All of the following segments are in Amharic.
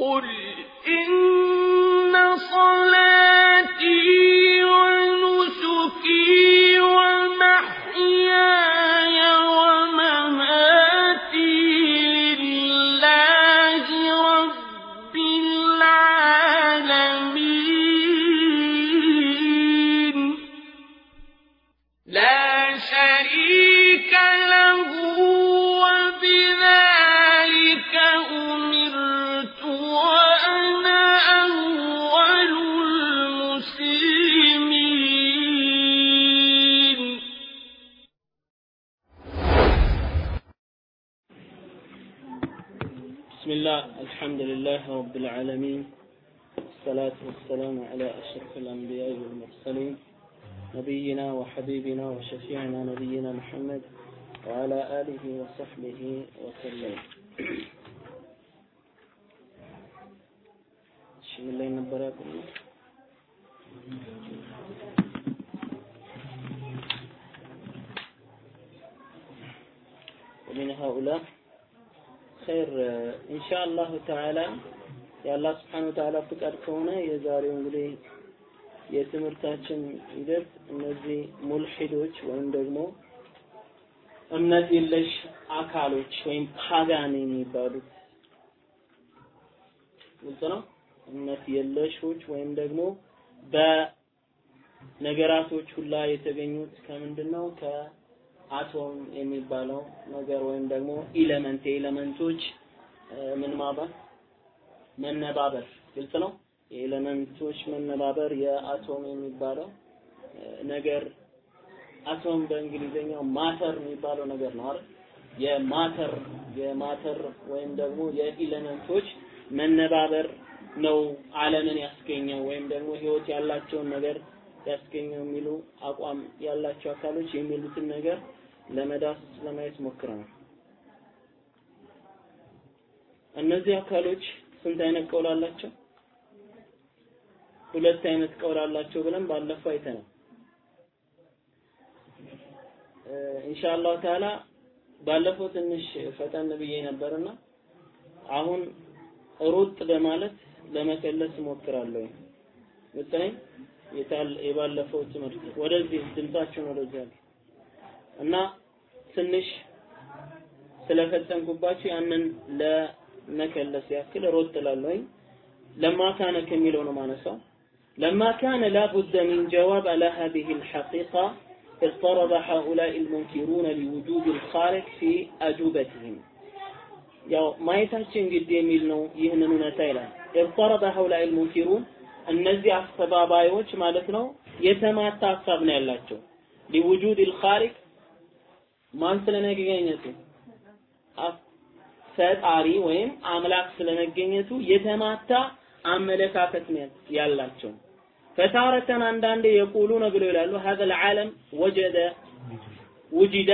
قل إن العالمين والصلاة والسلام على أشرف الأنبياء والمرسلين نبينا وحبيبنا وشفيعنا نبينا محمد وعلى آله وصحبه وسلم. بسم الله نبراكم ومن هؤلاء خير إن شاء الله تعالى የአላህ ስብሐነ ወተዓላ ፍቃድ ከሆነ የዛሬው እንግዲህ የትምህርታችን ሂደት እነዚህ ሙልሂዶች ወይም ደግሞ እምነት የለሽ አካሎች ወይም ፓጋን የሚባሉት ግልጽ ነው። እምነት የለሾች ወይም ደግሞ በነገራቶች ሁላ የተገኙት ከምንድን ነው? ከአቶም የሚባለው ነገር ወይም ደግሞ element የ element ኦች ምን ማባል መነባበር ግልጽ ነው። የ element ኦች መነባበር የአቶም የሚባለው ነገር አቶም በእንግሊዘኛው matter የሚባለው ነገር ነው አይደል? የ matter የ matter ወይም ደግሞ የ element ኦች መነባበር ነው ዓለምን ያስገኘው ወይም ደግሞ ህይወት ያላቸውን ነገር ያስገኘው የሚሉ አቋም ያላቸው አካሎች የሚሉትን ነገር ለመዳሰስ ለማየት ሞክረናል። እነዚህ አካሎች ስንት አይነት ቀውል አላቸው? ሁለት አይነት ቀውል አላቸው ብለን ባለፈው አይተናል። ኢንሻአላህ ተዓላ ባለፈው ትንሽ ፈጠን ብዬ ነበርና አሁን ሩጥ በማለት ለመከለስ እሞክራለሁ። ምጥነኝ የታል የባለፈው ትምህርት ወደዚህ ድምጻችሁን ወደዚህ እና ትንሽ ስለፈጠንኩባችሁ ያንን ለመከለስ ያክል ሮጥ እላለሁኝ። ለማ ካነ ከሚለው ነው ማነሳው لما كان لا بد من جواب على هذه الحقيقة اضطرب هؤلاء المنكرون لوجود الخالق في أجوبتهم ያው ማየታችን ግድ የሚል ነው ይህንን እውነታ ይላል اضطرب هؤلاء المنكرون እነዚህ አስተባባዮች ማለት ነው የተማታ ሀሳብ ነው ያላቸው ሊውጁድ الخالق ማን ስለመገኘቱ ፈጣሪ ወይም አምላክ ስለመገኘቱ የተማታ አመለካከት ነው ያላቸው ፈታረተን አንዳንዴ የቁሉነ ብለው ይላሉ هذا العالم وجد وجد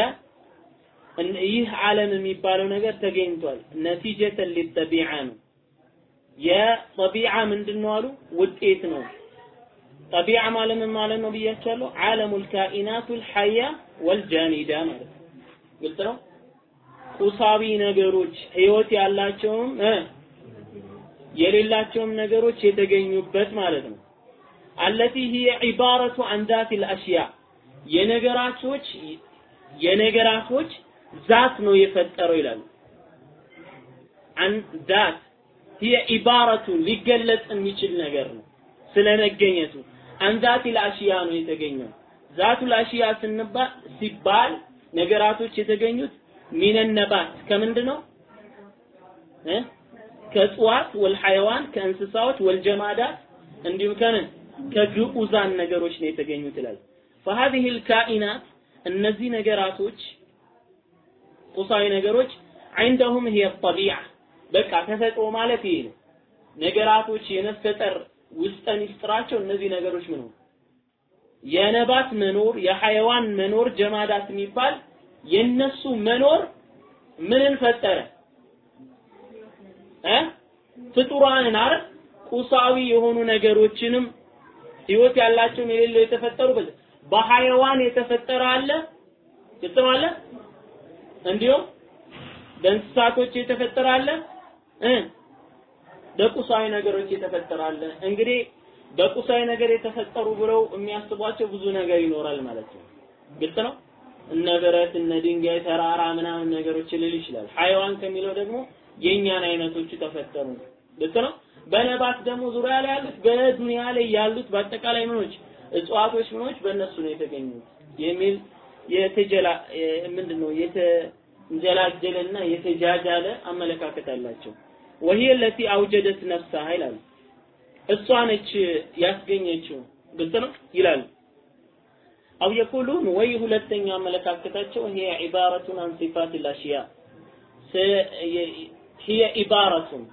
ይህ ዓለም የሚባለው ነገር ተገኝቷል ነቲጀተን ሊጠቢዓ ነው የጠቢዓ ምንድን ነው አሉ ውጤት ነው ጠቢዓ ማለት ምን ማለት ነው ብያቸዋለሁ ዓለሙል ካኢናቱል ሐያ ወልጃኒዳ ማለት ነው ግልጽ ነው ቁሳዊ ነገሮች ህይወት ያላቸውም የሌላቸውም ነገሮች የተገኙበት ማለት ነው። التي هي عبارة عن ذات الأشياء የነገራቶች የነገራቶች ذات ነው የፈጠረው ይላሉ። عن ذات هي عبارة ሊገለጽ የሚችል ነገር ነው ስለመገኘቱ። عن ذات الأشياء ነው የተገኘው። ذات الأشياء ስንባል ሲባል ነገራቶች የተገኙት ሚነን ነባት ከምንድን ነው እ ከእጽዋት ወልሐይዋን ከእንስሳዎች ወልጀማዳት እንዲሁም ከምን ከግዑዛን ነገሮች ነው የተገኙት ይላል فهذه الكائنات እነዚህ ነገራቶች ቁሳዊ ነገሮች عندهم هي الطبيعة በቃ ተፈጥሮ ማለት ይሄ ነው ነገራቶች የመፈጠር ውስጠ ሚስጥራቸው እነዚህ ነገሮች ምን ሆኑ የነባት መኖር የሐይዋን መኖር ጀማዳት የሚባል የነሱ መኖር ምንን ፈጠረ? እ? ፍጡራንን አይደል? ቁሳዊ የሆኑ ነገሮችንም ህይወት ያላቸውም የሌለው የተፈጠሩ በሐይዋን የተፈጠረ አለ? ግጥም አለ? እንዲሁም በእንስሳቶች የተፈጠረ አለ? እ? በቁሳዊ ነገሮች የተፈጠረ አለ። እንግዲህ በቁሳዊ ነገር የተፈጠሩ ብለው የሚያስቧቸው ብዙ ነገር ይኖራል ማለት ነው። ግልጽ ነው። እነ ብረት፣ እነ ድንጋይ፣ ተራራ ምናምን ነገሮች ልል ይችላል። ሐይዋን ከሚለው ደግሞ የእኛን አይነቶቹ ተፈጠሩ። ግልጽ ነው። በነባት ደግሞ ዙሪያ ላይ ያሉት በዱንያ ላይ ያሉት በአጠቃላይ ምኖች እጽዋቶች ምኖች በእነሱ ነው የተገኙት የሚል የተጀላ ምንድነው የተንጀላጀለና የተጃጃለ አመለካከት አላቸው። ወሂየ ለቲ አውጀደት ነፍሳሃ ይላሉ። እሷ ነች ያስገኘችው። ግልጽ ነው ይላሉ። አው የቁሉን ወይ ሁለተኛው አመለካከታቸው ይሄ ዒባረቱን አን ሲፋት ልአሽያ ሂየ ኢባረቱን።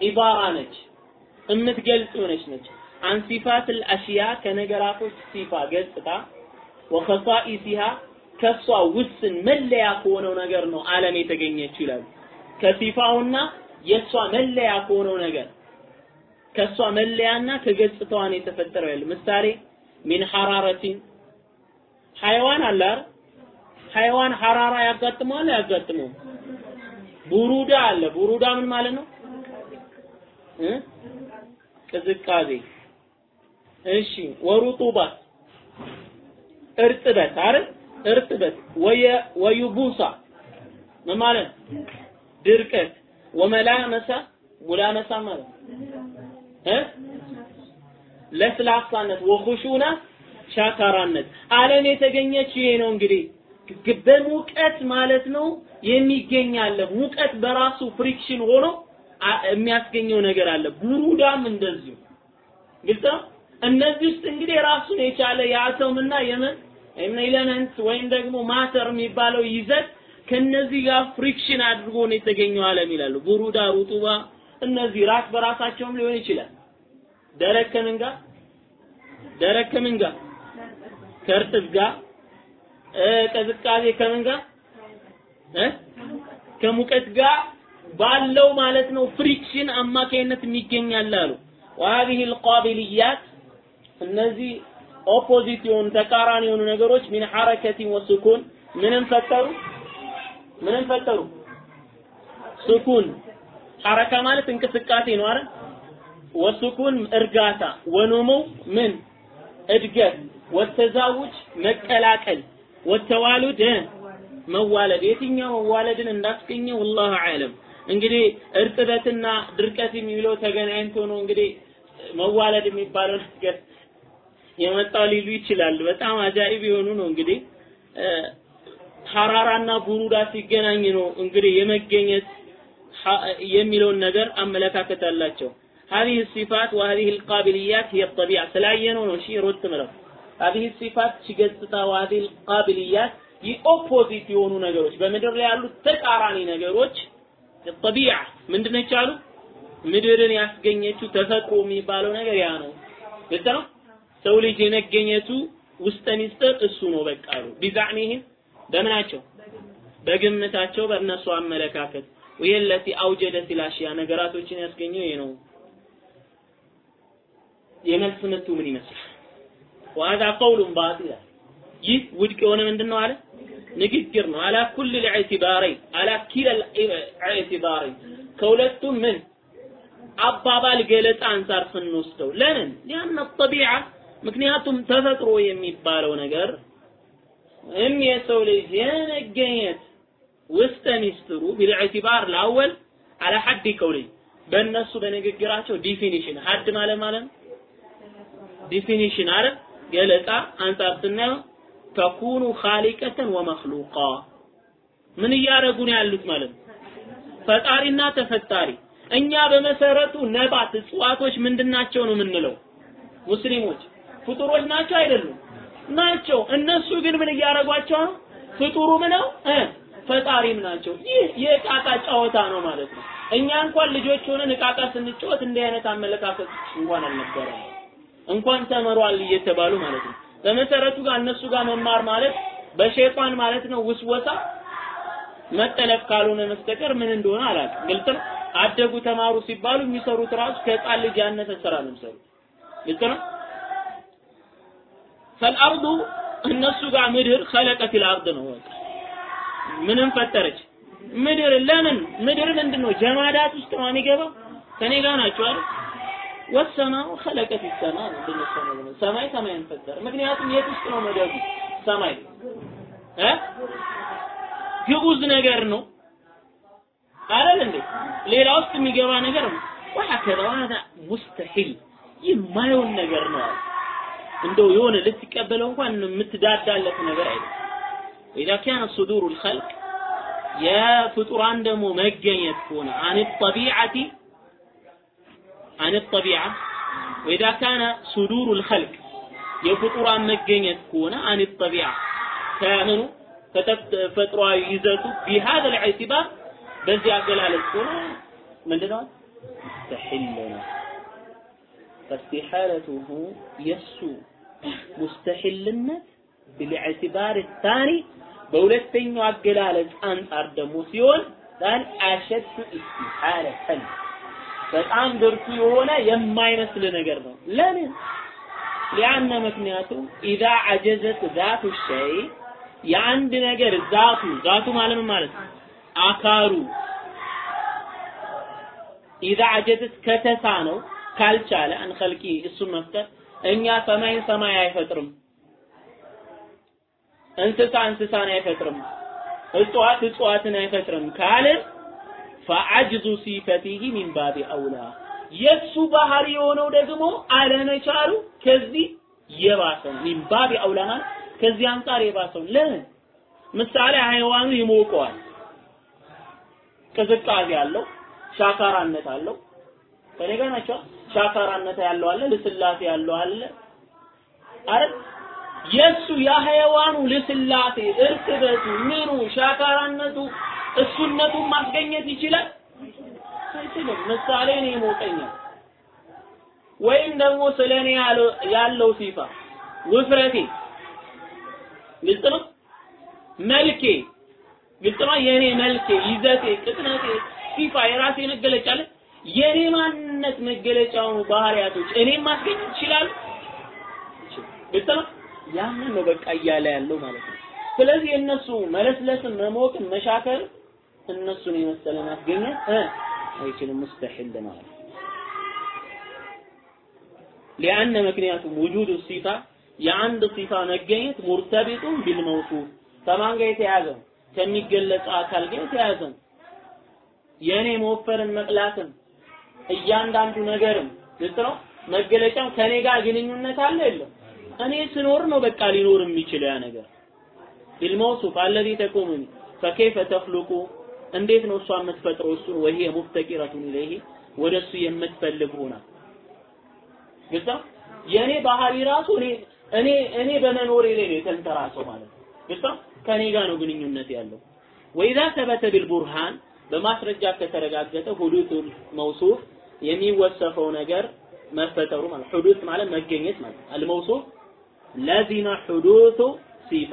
ኢባራ ነች። የምትገልጽ የሆነች ነች። አን ሲፋት ልአሽያ ከነገራቶች ሲፋ ገጽታ ወኸሳኢሲሃ ከሷ ውስን መለያ ከሆነው ነገር ነው ዓለም የተገኘችው ይላሉ። ከሲፋውና የእሷ መለያ ከሆነው ነገር። ከእሷ መለያና ከገጽታዋን የተፈጠረው ያለ ምሳሌ ሚን ሐራረቲን ሐይዋን አለ አይደል? ሐራራ ያጋጥመዋል ያጋጥመው? ቡሩዳ አለ። ቡሩዳ ምን ማለት ነው? እ ቅዝቃዜ። እሺ ወሩጡባት እርጥበት አይደል? እርጥበት ወየ ወዩቡሳ ምን ማለት ድርቀት ወመላመሳ ሙላመሳ ማለት እ ለስላሳነት ወኹሹና ሻካራነት። ዓለም የተገኘችው ይሄ ነው እንግዲህ። በሙቀት ማለት ነው የሚገኝ አለ። ሙቀት በራሱ ፍሪክሽን ሆኖ የሚያስገኘው ነገር አለ። ቡሩዳም እንደዚሁ። ግልጽ ነው? እነዚህ ውስጥ እንግዲህ ራሱን የቻለ የአተምና የምን element ወይም ደግሞ matter የሚባለው ይዘት ከነዚህ ጋር friction አድርጎ ነው የተገኘው ዓለም ይላሉ። برودة رطوبة እነዚህ ራስ በራሳቸውም ሊሆን ይችላል። ደረቅ ከምን ጋር? ደረቅ ከምን ጋር ከእርጥብ ጋር ቅዝቃዜ ከምን ጋር እ ከሙቀት ጋር ባለው ማለት ነው ፍሪክሽን አማካይነት የሚገኛል አሉ وهذه القابليات እነዚህ ኦፖዚት የሆኑ ተቃራኒ የሆኑ ነገሮች ሚን ሐረከቲ ወስኩን ምንም ፈጠሩ ምንም ፈጠሩ ስኩን ሐረካ ማለት እንቅስቃሴ ነው አይደል ወስኩን እርጋታ ወኑሙው ምን እድገት ወተዛውጅ መቀላቀል ወተዋሉድ መዋለድ የትኛው መዋለድን እንዳስገኘ ወላሁ አለም እንግዲህ እርጥበትና ድርቀት የሚለው ተገናኝቶ ነው እንግዲህ መዋለድ የሚባለው ነገር የመጣው ሊሉ ይችላሉ በጣም አጃኢብ የሆኑ ነው እንግዲህ ሐራራና ቡሩዳ ሲገናኝ ነው እንግዲህ የመገኘት የሚለውን ነገር አመለካከት አላቸው هذه الصفات وهذه القابليات هي الطبيعة سلاينو ነው شيء ሮት ምለው هذه الصفات ሲገጽታ وهذه القابليات የኦፖዚት የሆኑ ነገሮች በምድር ላይ ያሉት ተቃራኒ ነገሮች الطبيعة ምንድነች አሉ ምድርን ያስገኘችው ተፈጥሮ የሚባለው ነገር ያ ነው ግልጽ ነው ሰው ልጅ የመገኘቱ ውስጠ ሚስጥር እሱ ነው በቃ አሉ ቢዛዕኒህም በምናቸው በግምታቸው በእነሱ አመለካከት ወየለቲ አውጀደት ላሽያ ነገራቶችን ያስገኘው ይሄ ነው የመልስ ምቱ ምን ይመስላል ወሀዛ ቀውሉን ባጢል ይህ ውድቅ የሆነ ምንድን ነው አለ? ንግግር ነው። አላ ኩል ልዕትባረይ አላ ኪለ ልዕትባረይ ከሁለቱም ምን? አባባል ገለጻ አንጻር ስንወስደው ለምን? ሊአነ ጠቢዓ ምክንያቱም ተፈጥሮ የሚባለው ነገር እም የሰው ልጅ የመገኘት ውስጠ ሚስጥሩ ቢልዕትባር ለአወል አላ ሐድ ቀውሊ በእነሱ በንግግራቸው ዲፊኒሽን ሀድ ማለት ማለት ዲፊኒሽን አረ ገለጻ አንጻር ስናየው ተኩኑ ኻሊቀተን ወመክሉቃ ምን እያደረጉ ነው ያሉት ማለት ነው? ፈጣሪና ተፈጣሪ። እኛ በመሰረቱ ነባት እጽዋቶች ምንድናቸው ነው የምንለው? ሙስሊሞች። ፍጡሮች ናቸው አይደሉም? ናቸው። እነሱ ግን ምን እያደረጓቸው ነው? ፍጡሩም ነው? ፈጣሪም ናቸው። ይህ የእቃቃ ጨዋታ ነው ማለት ነው። እኛ እንኳን ልጆች ሆነን እቃቃ ስንጫወት እንዲህ አይነት አመለካከት እንኳን አልነበረም እንኳን ተመሯል እየተባሉ ማለት ነው። በመሰረቱ ጋር እነሱ ጋር መማር ማለት በሸይጣን ማለት ነው ውስወሳ መጠለፍ ካልሆነ መስተቀር ምን እንደሆነ አላውቅም። ግልጽ ነው? አደጉ ተማሩ ሲባሉ የሚሰሩት ራሱ ከህፃን ልጅ ያነሰ ስራ ነው የሚሰሩት። ግልጽ ነው? ፈልአርዱ እነሱ ጋር ምድር ኸለቀት ልአርድ ነው ምንም ፈጠረች። ምድር ለምን? ምድር ምንድን ነው ጀማዳት ውስጥ ነው የሚገባው? ከኔ ጋር ናቸው አይደል ወሰማው ኸለቀት ሰማ ነው ሰማይ ሰማይን ፈጠረ። ምክንያቱም የት ውስጥ ነው መደቡ? ሰማይ እ? ግዑዝ ነገር ነው። አይደል እንዴ? ሌላ ውስጥ የሚገባ ነገር ነው። ወሀከዛ ወሀዛ ሙስተሒል የማይሆን ነገር ነው እንደው የሆነ ልትቀበለው እንኳን የምትዳዳለት ነገር አይደለም ኢዛ ካነ ሱዱሩ ልኸልቅ የፍጡራን ደግሞ መገኘት ከሆነ አን ጠቢዓቲ عن الطبيعة. وإذا كان صدور الخلق يفطر عن مجين يكون عن الطبيعة. كامنوا فتروا يزاتوا بهذا الاعتبار. بس يعقل على الكون من دون مستحلنا فاستحالته يسو مستحلنا بالاعتبار الثاني. بولد تنو عقل على الأنصار دموسيون قال أشد استحالة. خلق በጣም ብርቱ የሆነ የማይመስል ነገር ነው። ለምን? ሊአነ ምክንያቱም ኢዛ አጀዘት ዛቱ ሸይ የአንድ ነገር ዛቱ ዛቱ ማለት ማለት ነው? አካሉ ኢዛ አጀዘት ከተሳነው ካልቻለ አን ኸልቂ እሱን መፍጠር። እኛ ሰማይን ሰማይ አይፈጥርም። እንስሳ እንስሳን አይፈጥርም። እጽዋት እጽዋትን አይፈጥርም። ካልን ፈዐጅዙ ሲፈቲሂ ሚን ባቢ አውላ የሱ ባህሪ የሆነው ደግሞ አለመቻሉ ከዚህ የባሰ ነው። ሚን ባቢ አውላ ማለት ከዚህ አንጻር የባሰው ለምን? ምሳሌ ሃይዋኑ ይሞቀዋል፣ ቅዝቃዜ አለው፣ ሻካራነት አለው። ከኔ ጋር ናቸው። ሻካራነት ያለው አለ፣ ልስላሴ ያለው አለ አይደል? የሱ የሐይዋኑ ልስላሴ እርጥበቱ ምኑ ሻካራነቱ እሱነቱን ማስገኘት ይችላል? አይችልም። ምሳሌ ነው ይሞቀኛል ወይም ደግሞ ስለኔ ያለው ሲፋ ውፍረቴ ግልጽ ነው? መልኬ ግልጽ ነው? የኔ መልኬ ይዘቴ ቅጥነቴ ሲፋ የራሴ መገለጫ አለ? የኔ ማንነት መገለጫው ባህሪያቶች እኔም ማስገኘት ይችላል ግልጽ ነው ያንን ነው በቃ እያለ ያለው ማለት ነው። ስለዚህ እነሱ መለስለስን፣ መሞቅን፣ መሻከር እነሱን የመሰለ ማስገኘት እ አይችልም ሙስተሒል ማለት ሊአነ ምክንያቱም ውጁድ ሲፋ የአንድ ሲፋ መገኘት ሙርተቢጡን ቢልመውሱፍ። ከማን ጋር የተያዘ ከሚገለጸው አካል ጋር የተያዘ የእኔ መወፈርን መቅላትን እያንዳንዱ ነገርም ግልጽ ነው? መገለጫው ከኔ ጋር ግንኙነት አለ የለም እኔ ስኖር ነው በቃ ሊኖር የሚችለው ያ ነገር። ቢልመውሱፍ አለዚ ተቁሙኒ ፈከይፈ ተኽሉቁ? እንዴት ነው እሷ የምትፈጥረው? እሱን ወሂ ሙፍተቂረቱን ኢለይሂ ወደ እሱ የምትፈልግ ሆና። ግልጽ የእኔ ባህሪ ራሱ እኔ እኔ እኔ በመኖሬ ላይ ነው የተንተራሰው ማለት ነው። ግልጽ ከእኔ ጋር ነው ግንኙነት ያለው። ወኢዛ ተበተ ቢልቡርሃን በማስረጃ ከተረጋገጠ ሁዱቱል መውሱፍ የሚወሰፈው ነገር መፈጠሩ ማለት ሁዱት ማለት መገኘት ማለት አልመውሱፍ ለዚመ ሁዱቱ ሲፋ።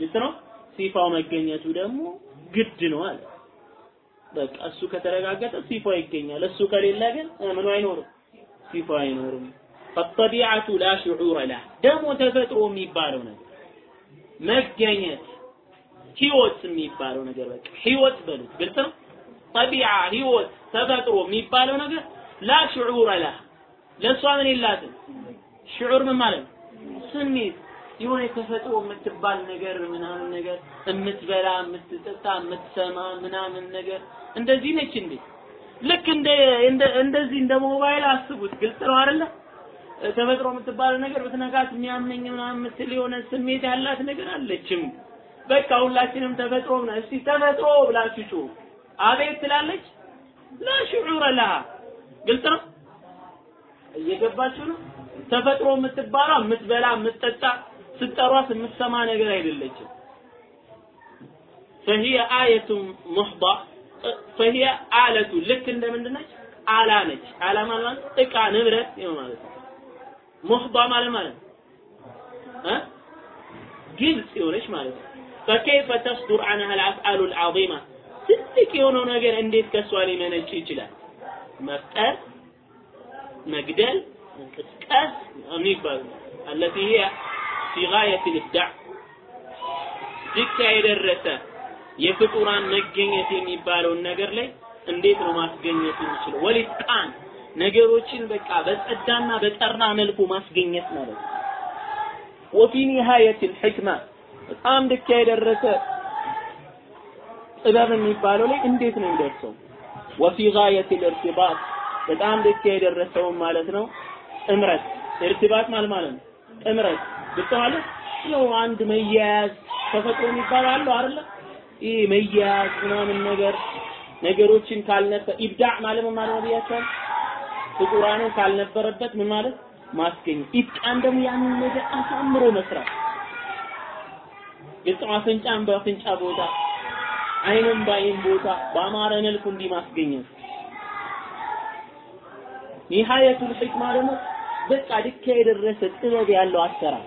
ግልጽ ነው? ሲፋው መገኘቱ ደግሞ ግድ ነው አለ። በቃ እሱ ከተረጋገጠ ሲፋው ይገኛል። እሱ ከሌለ ግን ምኑ አይኖርም? ሲፋው አይኖርም። ፈጠቢዓቱ ላ ሽዑረ ላ ደግሞ ተፈጥሮ የሚባለው ነገር መገኘት ህይወት የሚባለው ነገር በቃ ህይወት በሉት። ግልጽ ነው? ጠቢዓ ህይወት ተፈጥሮ የሚባለው ነገር ላ ሽዑረ ላ ለእሷ ምን የላትም ሽዑር ምን ማለት ነው? ስሜት የሆነ ተፈጥሮ የምትባል ነገር ምናምን ነገር የምትበላ የምትጠጣ የምትሰማ ምናምን ነገር እንደዚህ ነች እንዴ? ልክ እንደ እንደዚህ እንደ ሞባይል አስቡት። ግልጽ ነው አይደለ? ተፈጥሮ የምትባል ነገር ብትነካት የሚያመኝ ምናምን የምትል የሆነ ስሜት ያላት ነገር አለችም። በቃ ሁላችንም ተፈጥሮ ነው። እስቲ ተፈጥሮ ብላችሁ ጩሁ አቤት ትላለች? ላ ሽዑረ ለሃ። ግልጽ ነው? እየገባችሁ ነው ተፈጥሮ የምትባለው የምትበላ የምትጠጣ ስትጠሯት የምትሰማ ነገር አይደለችም فهي آية محضة فهي آلة ልክ እንደ ምንድን ነች አላ ነች አላ ማለት እቃ ንብረት ነው ማለት ነው ሙህዳ ማለት ማለት እ ግልጽ የሆነች ማለት ነው فكيف تصدر عنها الأفعال العظيمة ትልቅ የሆነው ነገር እንዴት ከሷ ሊመነጭ ይችላል መፍጠር መግደል እንቅስቃስ የሚባሉ التي هي في غاية الإبداع ድካ የደረሰ የፍጡራን መገኘት የሚባለውን ነገር ላይ እንዴት ነው ማስገኘት የሚችለው? ወሊቃን ነገሮችን በቃ በጸዳና በጠራ መልኩ ማስገኘት ማለት ነው። ወፊ ኒሃየት ልሕክማ በጣም ድካ የደረሰ ጥበብ የሚባለው ላይ እንዴት ነው የሚደርሰው? ወፊ ጋየት ልእርትባጥ በጣም ድካ የደረሰውን ማለት ነው ጥምረት እርትባጥ ማለት ማለት ነው ጥምረት ግልጽ ነው አንድ መያያዝ ተፈጥሮ የሚባለው አለው አይደለ? ይህ መያያዝ ምናምን ነገር ነገሮችን ካልነበረ ኢብዳዕ ማለት ማለት ነው ብያቸዋል። ፍጡራንን ካልነበረበት ምን ማለት ማስገኘት። ኢትቃን ደግሞ ያንን ነገር አሳምሮ መስራት። ግልጽ አፍንጫን በአፍንጫ ቦታ፣ አይንን በአይን ቦታ በአማረ መልኩ እንዲህ ማስገኘት። ኒሃየቱል ሒክማ ደግሞ በቃ ድካ የደረሰ ጥበብ ያለው አሰራር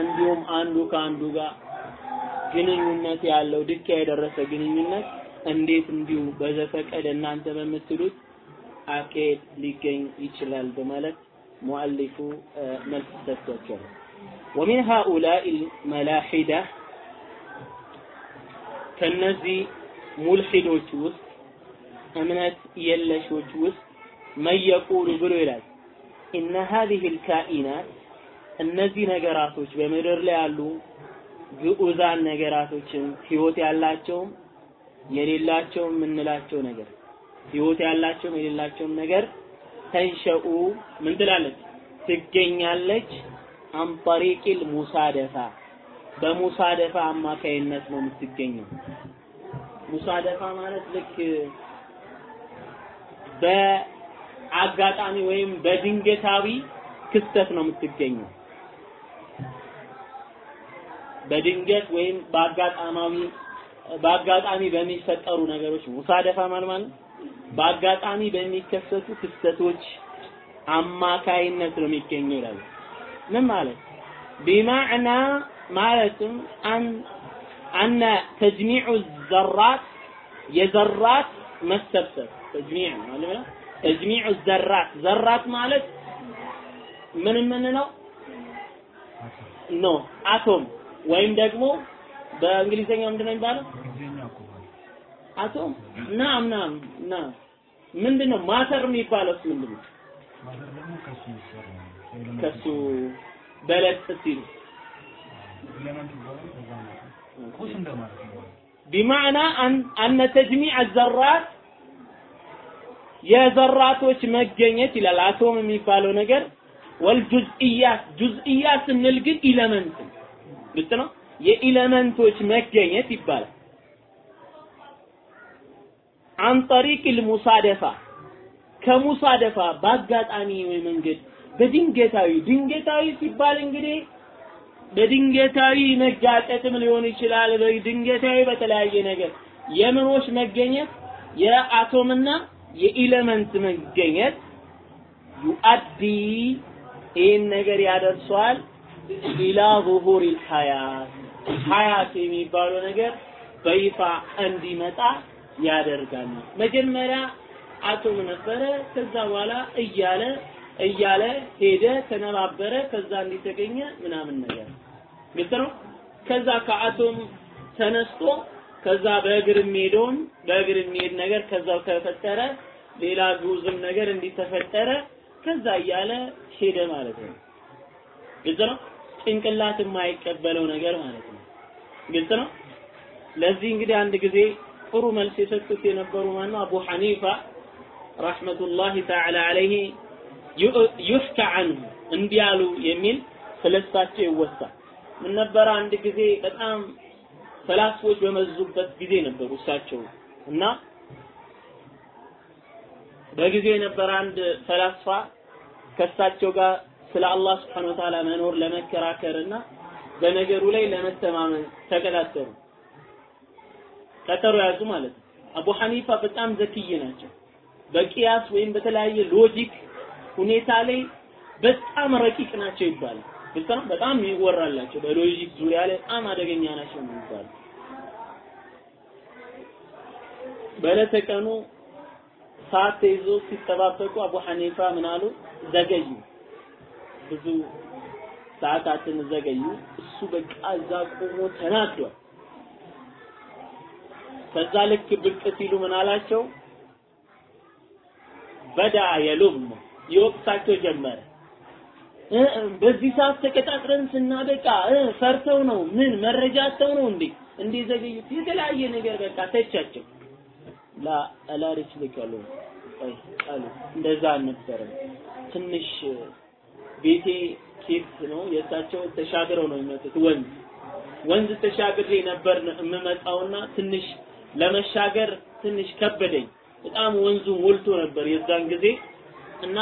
እንዲሁም አንዱ ከአንዱ ጋር ግንኙነት ያለው ድካ የደረሰ ግንኙነት እንዴት እንዲሁ በዘፈቀደ እናንተ በምትሉት አካሄድ ሊገኝ ይችላል በማለት ሙአሊፉ መልስ ሰጥቷቸዋል። ወሚን ሃኡላኢ መላሒዳ ከነዚህ ሙልሒዶች ውስጥ እምነት የለሾች ውስጥ መየቁሉ ብሎ ይላል። ኢነ ሀዚህ ልካኢናት እነዚህ ነገራቶች በምድር ላይ ያሉ ግዑዛን ነገራቶችን ህይወት ያላቸውም የሌላቸውም የምንላቸው ነገር ህይወት ያላቸውም የሌላቸውም ነገር ተንሸኡ ምን ትላለች? ትገኛለች። አንጠሪቂል ሙሳደፋ በሙሳደፋ አማካይነት ነው የምትገኘው። ሙሳደፋ ማለት ልክ በአጋጣሚ ወይም በድንገታዊ ክስተት ነው የምትገኘው። በድንገት ወይም በአጋጣማዊ በአጋጣሚ በሚፈጠሩ ነገሮች ሙሳደፋ ማለት በአጋጣሚ በሚከሰቱ ክስተቶች አማካይነት ነው የሚገኘው ይላሉ። ምን ማለት? ቢማዕና ማለትም አን አነ ተጅሚዑ ዘራት የዘራት መሰብሰብ። ተጅሚዕ ማለት ተጅሚዑ ዘራት ዘራት ማለት ምን ምን ነው? no አቶም ወይም ደግሞ በእንግሊዘኛ ምንድን ነው የሚባለው? አቶም ናም ናም ና ምንድን ነው matter የሚባለው እሱ ምንድን ነው? ከሱ በለጥ ሲሉ بمعنى أن تجميع ذرات የዘራቶች መገኘት ይላል። አቶም የሚባለው ነገር ወልጁዝኢያት ጁዝኢያት ስንል ግን ኢለመንት ግልጽ ነው። የኢለመንቶች መገኘት ይባላል። አን ጠሪቅ ልሙሳደፋ ከሙሳደፋ በአጋጣሚ ወይ መንገድ በድንገታዊ ድንገታዊ ሲባል እንግዲህ በድንገታዊ መጋጨትም ሊሆን ይችላል። በድንገታዊ በተለያየ ነገር የምኖች መገኘት የአቶምና የኢለመንት መገኘት ዩአዲ ይህን ነገር ያደርሰዋል ኢላ ዙሁር ሀያት ሀያት የሚባለው ነገር በይፋ እንዲመጣ ያደርጋል። መጀመሪያ አቶም ነበረ። ከዛ በኋላ እያለ እያለ ሄደ፣ ተነባበረ፣ ከዛ እንዲተገኘ ምናምን ነገር ግልጽ ነው። ከዛ ከአቶም ተነስቶ ከዛ በእግር የሚሄደውን በእግር የሚሄድ ነገር ከዛው ተፈጠረ፣ ሌላ ግዑዝም ነገር እንዲተፈጠረ ከዛ እያለ ሄደ ማለት ነው። ግልጽ ነው። ጭንቅላት የማይቀበለው ነገር ማለት ነው። ግልጽ ነው። ለዚህ እንግዲህ አንድ ጊዜ ጥሩ መልስ የሰጡት የነበሩ ማነው አቡ ሐኒፋ ረሕመቱላሂ ተዓላ ዐለይሂ ዩፍካ አንሁ እንዲህ አሉ የሚል ስለሳቸው ይወሳል። ምን ነበረ አንድ ጊዜ በጣም ፈላስፎች በመዙበት ጊዜ ነበሩ እሳቸው እና በጊዜው የነበረ አንድ ፈላስፋ ከእሳቸው ጋር ስለ አላህ ስብሐነሁ ወተዓላ መኖር ለመከራከርና በነገሩ ላይ ለመተማመን ተቀጣጠሩ። ቀጠሮ ያዙ ማለት ነው። አቡ ሐኒፋ በጣም ዘክይ ናቸው። በ قياس ወይም በተለያየ logic ሁኔታ ላይ በጣም ረቂቅ ናቸው ይባላል። ግልጽ በጣም ይወራላቸው በ logic ዙሪያ ላይ በጣም አደገኛ ናቸው የሚባሉ በዕለተ ሰዓት ተይዞ ሲጠባበቁ አቡ ሐኒፋ ምን አሉ? ዘገዩ። ብዙ ሰዓታትን ዘገዩ። እሱ በቃ እዛ ቆሞ ተናዷል። ከዛ ልክ ብቅ ሲሉ ምን አላቸው? በዳ የሉም ይወቅሳቸው ጀመረ። በዚህ ሰዓት ተቀጣጥረን ስናበቃ ፈርተው ነው። ምን መረጃ አጥተው ነው እንዴ? እንዴ ዘገዩት። የተለያየ ነገር በቃ ተቻቸው። ላ አላሪች ልቀሉ ቃሉ እንደዛ አልነበረም። ትንሽ ቤቴ ኬት ነው? የእሳቸው ተሻግረው ነው የሚመጡት። ወንዝ ወንዝ ተሻግሬ ነበር የምመጣውና ትንሽ ለመሻገር ትንሽ ከበደኝ። በጣም ወንዙ ሞልቶ ነበር የዛን ጊዜ። እና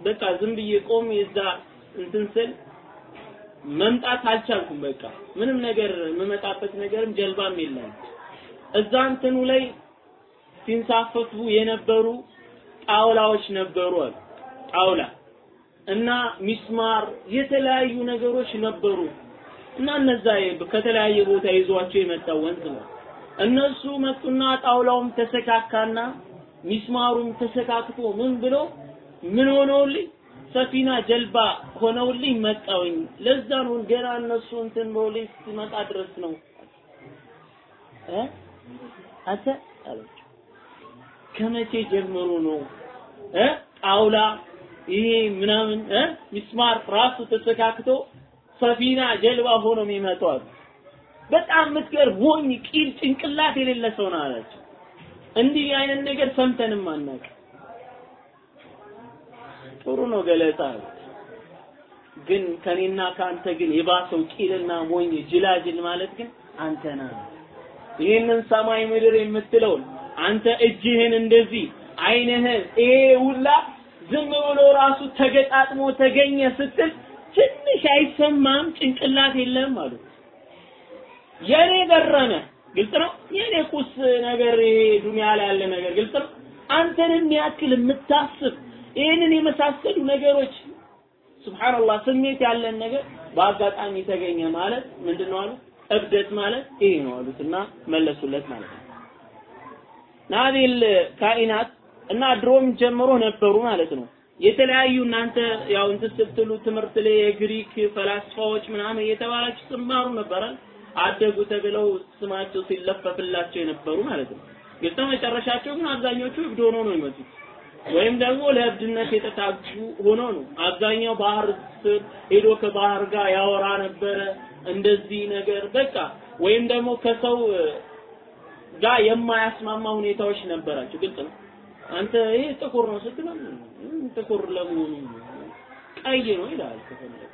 በቃ ዝም ብዬ ቆም የዛ እንትን ስል መምጣት አልቻልኩም። በቃ ምንም ነገር የምመጣበት ነገርም ጀልባም የለም። እዛ እንትኑ ላይ ሲንሳፈፉ የነበሩ ጣውላዎች ነበሩ አሉ። ጣውላ እና ሚስማር የተለያዩ ነገሮች ነበሩ እና እነዛ ከተለያየ ቦታ ይዟቸው የመጣው ወንዝ ነው። እነሱ መጡና ጣውላውም ተሰካካና ሚስማሩም ተሰካክቶ ምን ብሎ ምን ሆነውልኝ? ሰፊና ጀልባ ሆነውልኝ መጣውኝ። ለዛ ነው ገና እነሱ እንትን ብሎልኝ ሲመጣ ድረስ ነው። እ? አንተ አለች ከመቼ ጀምሮ ነው? እ? ጣውላ ይሄ ምናምን እ? ሚስማር ራሱ ተሰካክቶ ሰፊና ጀልባ ሆኖ የሚመጣው በጣም የምትገርም ሞኝ ቂል ጭንቅላት የሌለ ሰው ነው አላቸው። እንዲህ አይነት ነገር ሰምተንም አናውቅም። ጥሩ ነው ገለጻ ግን ከኔና ከአንተ ግን የባሰው ቂልና ሞኝ ጅላጅል ማለት ግን አንተ ነህ። ይህንን ሰማይ ምድር የምትለውን አንተ እጅህን እንደዚህ አይንህን ይሄ ሁላ ዝም ብሎ ራሱ ተገጣጥሞ ተገኘ ስትል ትንሽ አይሰማም? ጭንቅላት የለም አሉ። የኔ ገረመ። ግልጽ ነው። የኔ ቁስ ነገር ይሄ ዱንያ ላይ ያለ ነገር ግልጽ ነው። አንተን የሚያክል የምታስብ ይህንን የመሳሰሉ ነገሮች ሱብሃንአላህ ስሜት ያለን ነገር በአጋጣሚ ተገኘ ማለት ምንድነው አሉ እብደት ማለት ይሄ ነው አሉትና መለሱለት ማለት ነው። ናዲል ካኢናት እና ድሮም ጀምሮ ነበሩ ማለት ነው። የተለያዩ እናንተ ያው እንትን ስትሉ ትምህርት ላይ የግሪክ ፈላስፋዎች ምናምን እየተባላችሁ ትማሩ ነበራል። አደጉ ተብለው ስማቸው ሲለፈፍላቸው የነበሩ ማለት ነው። ግልጽ መጨረሻቸው ግን አብዛኞቹ እብድ ሆነው ነው የመጡት። ወይም ደግሞ ለእብድነት የተታጁ ሆኖ ነው። አብዛኛው ባህር ስር ሄዶ ከባህር ጋር ያወራ ነበረ። እንደዚህ ነገር በቃ ወይም ደግሞ ከሰው ጋር የማያስማማ ሁኔታዎች ነበራቸው። ግልጽ ነው። አንተ ይሄ ጥቁር ነው ስትለው ጥቁር ለመሆኑ ቀይ ነው ይላል ከፈለገ።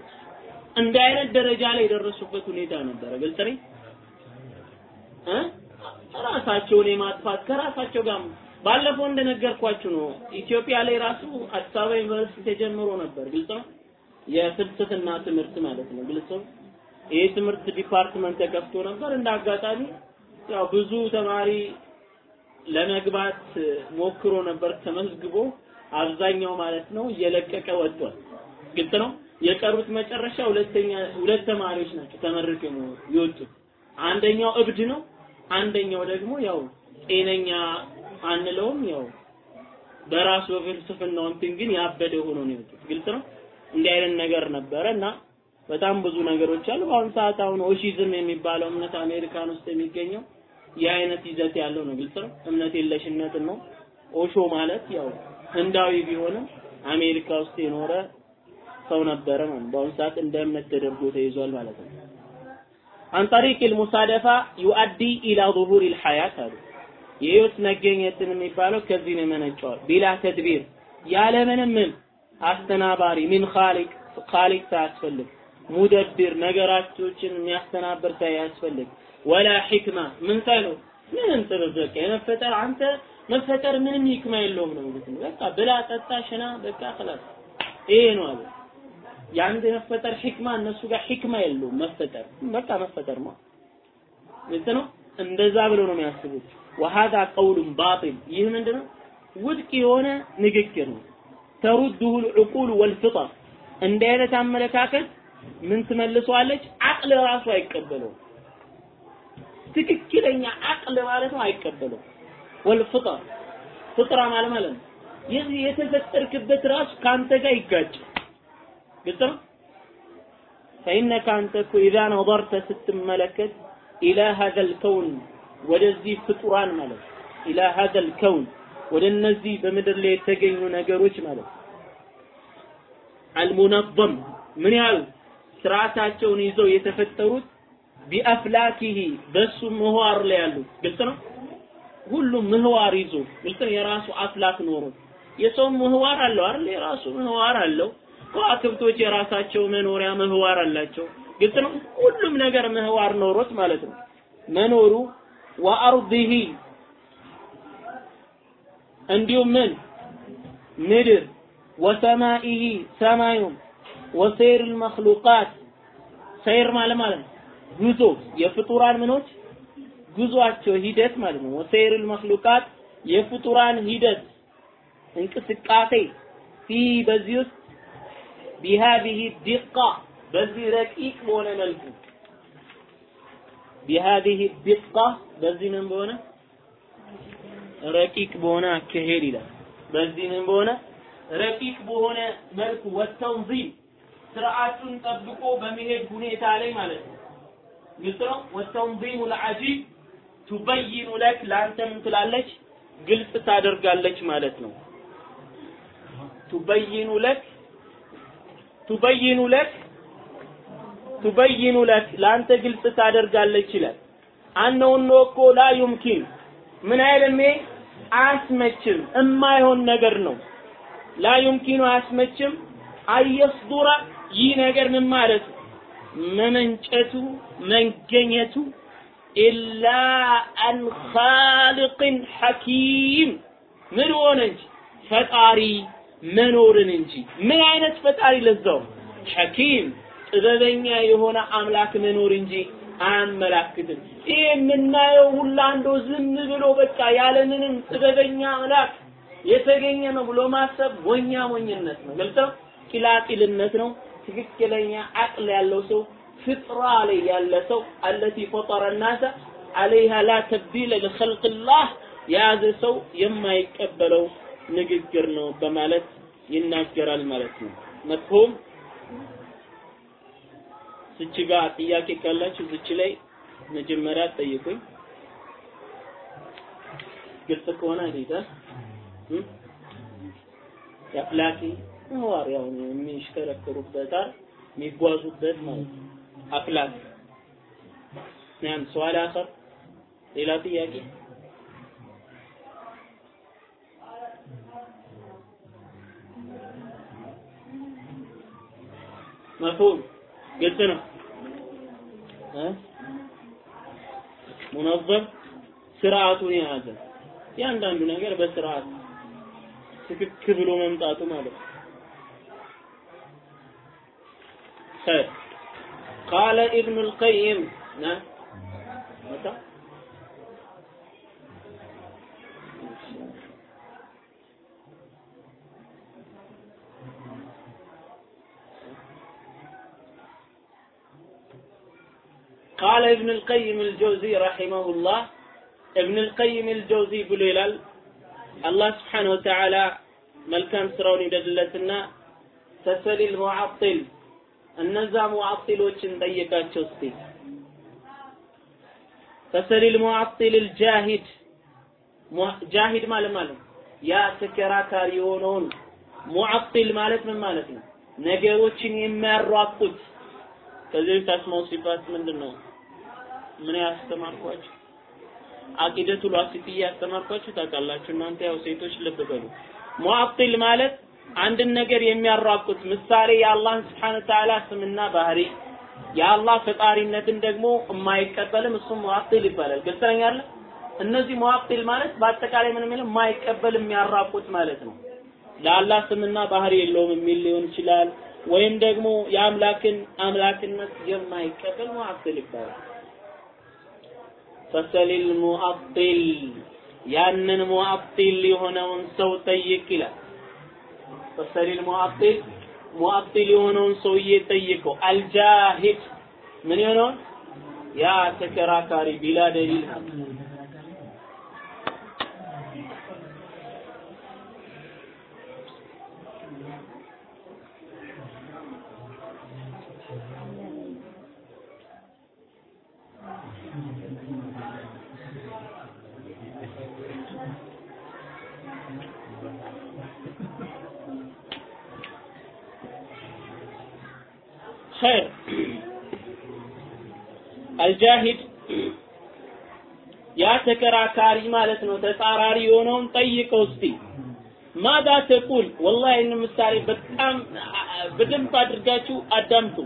እንደ አይነት ደረጃ ላይ የደረሱበት ሁኔታ ነበረ። ግልጽ ነው እ የማጥፋት ከራሳቸው ጋር ባለፈው እንደነገርኳችሁ ነው። ኢትዮጵያ ላይ ራሱ አዲስ አበባ ዩኒቨርሲቲ ተጀምሮ ነበር። ግልጽ ነው። የፍልስፍና ትምህርት ማለት ነው። ግልጽ ነው። ይሄ ትምህርት department ተከፍቶ ነበር። እንደ አጋጣሚ ያው ብዙ ተማሪ ለመግባት ሞክሮ ነበር ተመዝግቦ አብዛኛው ማለት ነው እየለቀቀ ወጥቷል። ግልጽ ነው። የቀሩት መጨረሻ ሁለተኛ ሁለት ተማሪዎች ናቸው ተመርቀው የወጡት። አንደኛው እብድ ነው። አንደኛው ደግሞ ያው ጤነኛ አንለውም ያው በራሱ በፍልስፍናው እንትን ግን ያበደ ሆኖ ነው የወጡት። ግልጽ ነው። እንዲህ አይነት ነገር ነበረ እና በጣም ብዙ ነገሮች አሉ። በአሁኑ ሰዓት አሁን ኦሺዝም የሚባለው እምነት አሜሪካን ውስጥ የሚገኘው ይህ አይነት ይዘት ያለው ነው። ግልጽ ነው። እምነት የለሽነት ነው። ኦሾ ማለት ያው ህንዳዊ ቢሆንም አሜሪካ ውስጥ የኖረ ሰው ነበረ ማለት በአሁኑ ሰዓት እንደ እምነት ተደርጎ ተይዟል ማለት ነው። አን ጠሪቅ المصادفة يؤدي إلى ظهور الحياة አሉ የህይወት መገኘትን የሚባለው ከዚህ ነው የመነጨዋል። ቢላ ተድቢር ያለምንም አስተናባሪ ምን ኻሊቅ ኻሊቅ ሳያስፈልግ ሙደብር ነገራቶችን የሚያስተናብር ሳያስፈልግ ወላ ሒክማ ምን ሳይኖር ምንም ጥበብ በቃ የመፈጠር አንተ መፈጠር ምንም ሂክማ የለውም ነው ማለት ነው። በቃ ብላ ጠጣ ሽና በቃ خلاص ይሄ ነው አለ። የአንድ መፈጠር ሂክማ እነሱ ጋር ሂክማ የለውም መፈጠር በቃ መፈጠር ነው። ግልጽ ነው። እንደዛ ብለው ነው የሚያስቡት። وهذا قول باطل ይህ ምንድነው? ውድቅ የሆነ ንግግር ነው። ተሩድሁ العقول والفطر እንደ አይነት አመለካከት ምን ትመልሰዋለች? አቅል ራሱ አይቀበለውም። ትክክለኛ አቅል ማለት ነው አይቀበለው። ወልፍጥር ፍጥራ ማለት ማለት ነው የዚህ የተፈጠርክበት ራሱ ካንተ ጋር ይጋጭ። ግልጽ ነው። فإنك أنت إذا نظرت ስትመለከት إلى هذا الكون ወደዚህ ፍጡራን ማለት ኢላ ሀዘል ከውን ወደ እነዚህ በምድር ላይ የተገኙ ነገሮች ማለት አልሙነዘም ምን ያህል ስርዓታቸውን ይዘው የተፈጠሩት ቢአፍላኪሂ በሱ ምህዋር ላይ ያሉት ግልጽ ነው። ሁሉም ምህዋር ይዞ ግልጽ ነው። የራሱ አፍላክ ኖሮ የሰው ምህዋር አለው አይደል? የራሱ ምህዋር አለው። ከዋክብቶች የራሳቸው መኖሪያ ምህዋር አላቸው። ግልጽ ነው። ሁሉም ነገር ምህዋር ኖሮት ማለት ነው መኖሩ ወአርዲሂ እንዲሁም ምን? ምድር ወሰማኢሂ ሰማዩም ወሰይር መክሉቃት ሰይር ማለት ማለት ነው። ጉዞ የፍጡራን ምኖች ጉዟቸው ሂደት ማለት ነው። ወሰይር መክሉቃት የፍጡራን ሂደት እንቅስቃሴ። ፊ በዚህ ውስጥ ቢሃዚህ ዲቃ በዚህ ረቂቅ በሆነ መልኩ ቢሃዚህ ዲቃ በዚህ ምን በሆነ ረቂቅ በሆነ አካሄድ ይላል። በዚህ ምን በሆነ ረቂቅ በሆነ መልኩ ወተንዚም ስርዓቱን ጠብቆ በመሄድ ሁኔታ ላይ ማለት ነው። ግልጽ ነው። وتنظيمه العجيب تبين لك ለአንተ ምን ትላለች? ግልጽ ታደርጋለች ማለት ነው። تبين لك تبين تبين لك ለአንተ ግልጽ ታደርጋለች ይላል። أنه እኮ لا يمكن። ምን አይልም አያስመችም፣ እማይሆን ነገር ነው። ላ ዩምኪኑ አያስመችም። አየስዱራ ይህ ነገር ምን ማለት መመንጨቱ መገኘቱ ኢላ አን ኻሊቅን ሐኪም። ምን ሆነ እንጂ? ፈጣሪ መኖርን እንጂ። ምን አይነት ፈጣሪ ለዛው? ሐኪም ጥበበኛ የሆነ አምላክ መኖር እንጂ አያመላክትም። ይህ የምናየው ሁላ እንደው ዝም ብሎ በቃ ያለምንም ጥበበኛ አምላክ የተገኘ ነው ብሎ ማሰብ ሞኛ ሞኝነት ነው። ገልጸው ቂላቂልነት ነው። ትክክለኛ አቅል ያለው ሰው ፍጥራ ላይ ያለ ሰው አለቲ ፈጠረ ናሰ አለይሃ ላ ተብዲለ ለኸልቅላህ የያዘ ሰው የማይቀበለው ንግግር ነው በማለት ይናገራል ማለት ነው። መጥፎም ስች ጋር ጥያቄ ካላችሁ ዝች ላይ መጀመሪያ ጠይቁኝ። ግልጽ ከሆነ ዲታ የአፍላኪ ምህዋር ያው የሚሽከረከሩበታል የሚጓዙበት ማለት ነው። አፍላክ ናም ሰዋል አኸር ሌላ ጥያቄ መፍሁም ግልጽ ነው? ሙነዘም ስርዓቱን የያዘ ያንዳንዱ ነገር በስርዓት ትክክ ብሎ መምጣቱ ማለት ነው። ኸይር። ቃለ ኢብኑል ቀይም ابن القيم الجوزي رحمه الله ابن القيم الجوزي ብሎ ይላል አላህ ስብሓነሁ ወተዓላ መልካም ስራውን ይደልለትና ተሰሊል ሙዓጢል እነዛ ሙዓጢሎችን ጠየቃቸው እስቲ ተሰሊል ሙዓጢል الجاهد ጃሂድ ማለት ማለት ያ ተከራካሪ የሆነውን ሙዓጢል ማለት ምን ማለት ነው? ነገሮችን የሚያሯቁት ከዚህ በፊት አስማው ሲፋት ምንድን ነው? ምን ያስተማርኳችሁ? አቂደቱል ዋሲጥያ ያስተማርኳችሁ ታውቃላችሁ። እናንተ ያው ሴቶች ልብ በሉ። ሙዓጢል ማለት አንድን ነገር የሚያራቁት ምሳሌ የአላህን ስብሐነ ወተዓላ ስምና ባህሪ የአላህ ፈጣሪነትን ደግሞ የማይቀበልም እሱም ሙዓጢል ይባላል። አይደል? እነዚህ ሙዓጢል ማለት በአጠቃላይ ምን የሚለው የማይቀበል የሚያራቁት ማለት ነው። ለአላህ ስምና ባህሪ የለውም የሚል ሊሆን ይችላል። ወይም ደግሞ የአምላክን አምላክነት የማይቀበል ሙዓጢል ይባላል። ፈሰሊል ሙዓጢል ያንን ሙዓጢል የሆነውን ሰው ጠይቅ ይላል። ፈሰሊል ሙዓጢል ሙዓጢል የሆነውን ሰውዬ ጠይቀው። አልጃሂድ ምን የሆነውን ያ ተከራካሪ ቢላ ደሊል ኸይር አልጃሂድ ያ ተከራካሪ ማለት ነው ተጻራሪ የሆነውን ጠይቀው እስቲ ማዳ ተቁል ወላሂ ይህን ምሳሌ በጣም በደንብ አድርጋችሁ አዳምጡ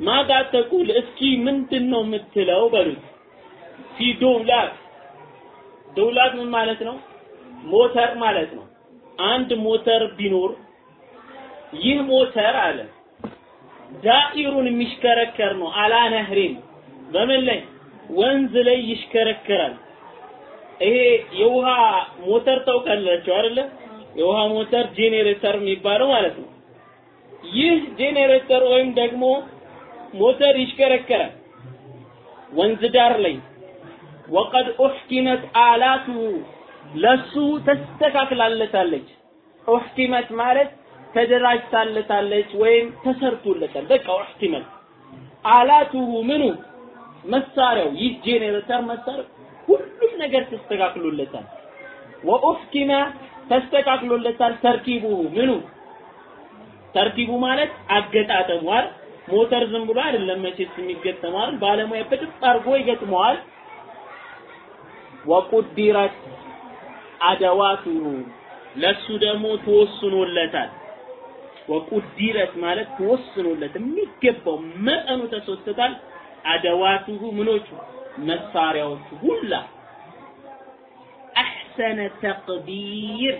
ማዳ ተቁል እስኪ ምንድን ነው የምትለው በሉት ፊ ዶውላት ዶውላት ምን ማለት ነው ሞተር ማለት ነው አንድ ሞተር ቢኖር ይህ ሞተር አለ دائر የሚሽከረከር ነው። على نهر በምን ላይ? ወንዝ ላይ ይሽከረከራል። ይሄ የውሃ ሞተር ታውቃላችሁ አይደለ? የውሃ ሞተር ጄኔሬተር የሚባለው ማለት ነው። ይህ ጄኔሬተር ወይም ደግሞ ሞተር ይሽከረከራል ወንዝ ዳር ላይ። ወቀድ ኡሕኪመት አላቱ ለሱ ተስተካክላለታለች። ኡሕኪመት ማለት ተደራጅታለታለች ወይም ተሰርቶለታል። በቃ ኡሕኪመት አላቱሁ ምኑ? መሳሪያው ይህ ጄኔሬተር መሳሪያው ሁሉም ነገር ተስተካክሎለታል። ወኡፍኪመ ተስተካክሎለታል። ተርኪቡሁ ምኑ? ተርኪቡ ማለት አገጣጠሟል ሞተር ዝም ብሎ አይደለም መቼስ የሚገጠመዋል ባለሙያ በደንብ አድርጎ ይገጥመዋል። ወቁዲረት አደዋቱሁ ለሱ ደግሞ ተወስኖለታል ወቁዲረት ማለት ተወስኖለት የሚገባው መጠኑ ተሰጥቶታል። አደዋቱሁ ምኖቹ? መሳሪያዎቹ ሁላ። አሕሰነ ተቅዲር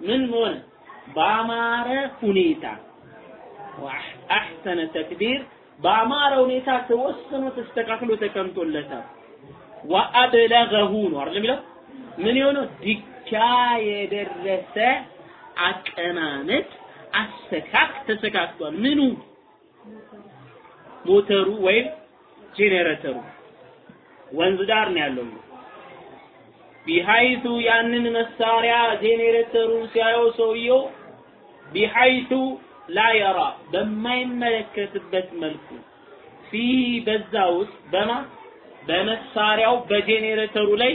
ምን ሆነ? በአማረ ሁኔታ። አሕሰነ ተቅዲር በአማረ ሁኔታ ተወስኖ ተስተካክሎ ተቀምጦለታል። ወአብለገሁ ነው አይደል የሚለው? ምን የሆነው? ድካ የደረሰ አቀማመጥ አስተካክ ተስተካክቷል ምኑ? ሞተሩ ወይም ጄኔሬተሩ። ወንዝ ዳር ነው ያለው። ቢሐይቱ ያንን መሳሪያ ጄኔሬተሩን ሲያየው ሰውየው ቢሐይቱ ላ የራ በማይመለከትበት መልኩ ፊ በዛ ውስጥ በማ? በመሳሪያው በጄኔሬተሩ ላይ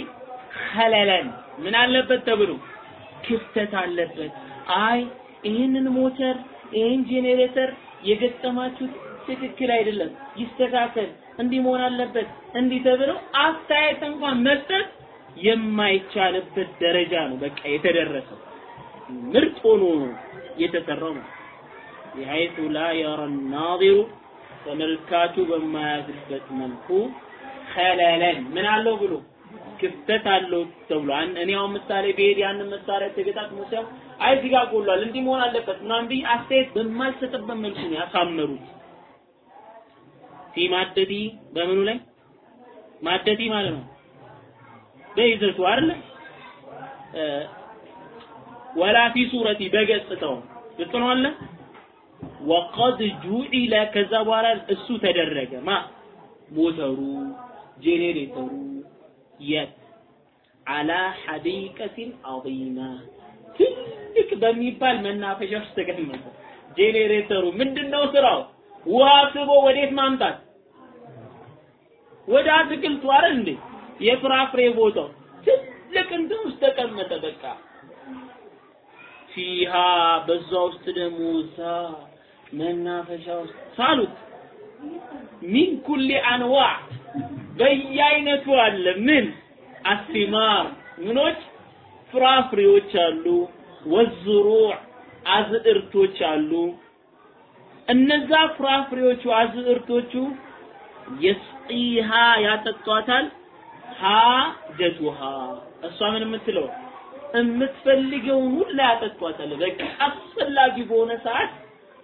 ኸለለን። ምን አለበት ተብሎ? ክፍተት አለበት። አይ ይህንን ሞተር ይህን ጄኔሬተር የገጠማችሁት ትክክል አይደለም። ይስተካከል እንዲህ መሆን አለበት እንዲህ ተብሎ አስተያየት እንኳን መስጠት የማይቻልበት ደረጃ ነው። በቃ የተደረሰው ምርጥ ሆኖ የተሰራው ነው። የሀይቱ ላ የረ ናዚሩ ተመልካቹ በማያዝበት መልኩ ከለለን ምን አለው ብሎ ክፍተት አለው ተብሎ። እኔ አሁን ምሳሌ ብሄድ ያንን መሳሪያ ተገጣጥሞ ሲያው አይ እዚህ ጋር ጎሏል እንዲህ መሆን አለበት ምናምን ብዬ አስተያየት በማልሰጥበት መልኩ ነው ያሳመሩት። ፊ ማደቲ በምኑ ላይ? ማደቲ ማለት ነው። በይዘቱ አይደለ? ولا في صورة በገጽታው ግልጽ ነው አለ ከዛ በኋላ እሱ ተደረገ። ማ? ሞተሩ ጄኔሬተሩ የት? على حديقة عظيمة ትልቅ በሚባል መናፈሻ ውስጥ ተቀመጠ ጄኔሬተሩ ምንድነው ስራው? ውሃ ስቦ ወዴት ማምጣት? ወደ አትክልቱ አይደል እንዴ? የፍራፍሬ ቦታው ትልቅ እንትን ውስጥ ተቀመጠ በቃ። ፊሃ በዛ ውስጥ ደግሞ እዛ መናፈሻ ውስጥ ሳሉት። ሚን ኩሊ አንዋዕ በየአይነቱ አለ። ምን? አሲማር ምኖች ፍራፍሬዎች አሉ ወዝሩዕ አዝዕርቶች አሉ። እነዛ ፍራፍሬዎቹ አዝዕርቶቹ የስቂሃ ያጠጧታል ሀጀቱሃ እሷ ምን የምትለው? የምትፈልገውን ሁላ ያጠጧታል። በቃ አስፈላጊ በሆነ ሰዓት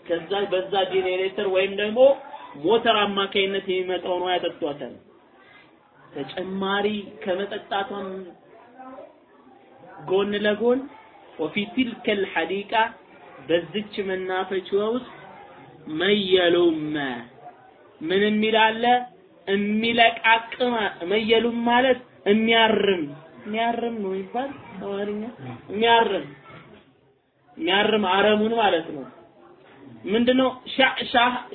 ከዛ በዛ ጄኔሬተር ወይም ደግሞ ሞተር አማካይነት የሚመጣው ነው ያጠጧታል። ተጨማሪ ከመጠጣቷም ጎን ለጎን ወፊ ትልከ ልሐዲቃ በዝች መናፈቻ ውስጥ መየሉመ። ምን የሚል አለ የሚለቃቅም መየሉም ማለት የሚያርም የሚያርም ነው ይባል አማርኛ? የሚያርም የሚያርም አረሙን ማለት ነው። ምንድነው? ሻህ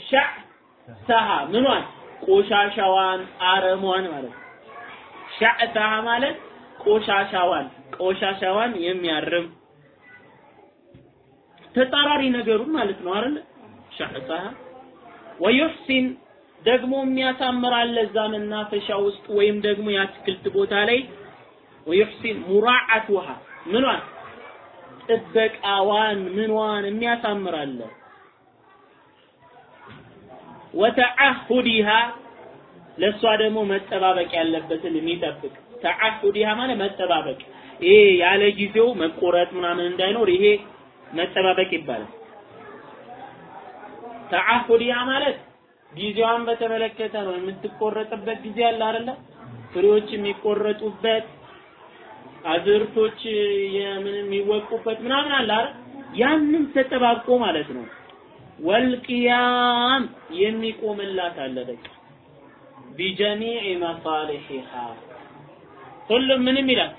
ሻዕ ሰሃ ምኗን? ቆሻሻዋን አረሟን ማለት ነው። ሻዕ ሰሃ ማለት ቆሻሻዋን ቆሻሻዋን የሚያርም ተጻራሪ ነገሩን ማለት ነው አይደል? ሻዕ ሰሃ ወዩሕሲን ደግሞ የሚያሳምር አለ እዛ መናፈሻ ውስጥ ወይም ደግሞ የአትክልት ቦታ ላይ። ወዩሕሲን ሙራዓቱሃ ምኗን? ጥበቃዋን ምኗን የሚያሳምር አለ። ወተዓሁዲሃ ለእሷ ደግሞ መጠባበቅ ያለበትን የሚጠብቅ። ተዓሁዲሃ ማለት መጠባበቅ ይሄ ያለ ጊዜው መቆረጥ ምናምን እንዳይኖር ይሄ መጠባበቅ ይባላል። ተዓሁዲሃ ማለት ጊዜዋን በተመለከተ ነው። የምትቆረጥበት ጊዜ አለ አይደለ? ፍሬዎች የሚቆረጡበት አዝርቶች የምን የሚወቁበት ምናምን አለ አይደል? ያንን ተጠባብቆ ማለት ነው። ወልቅያም የሚቆምላት አለ በቃ ቢጀሚዕ መሳሊሒሃ ሁሉም ምንም ይላል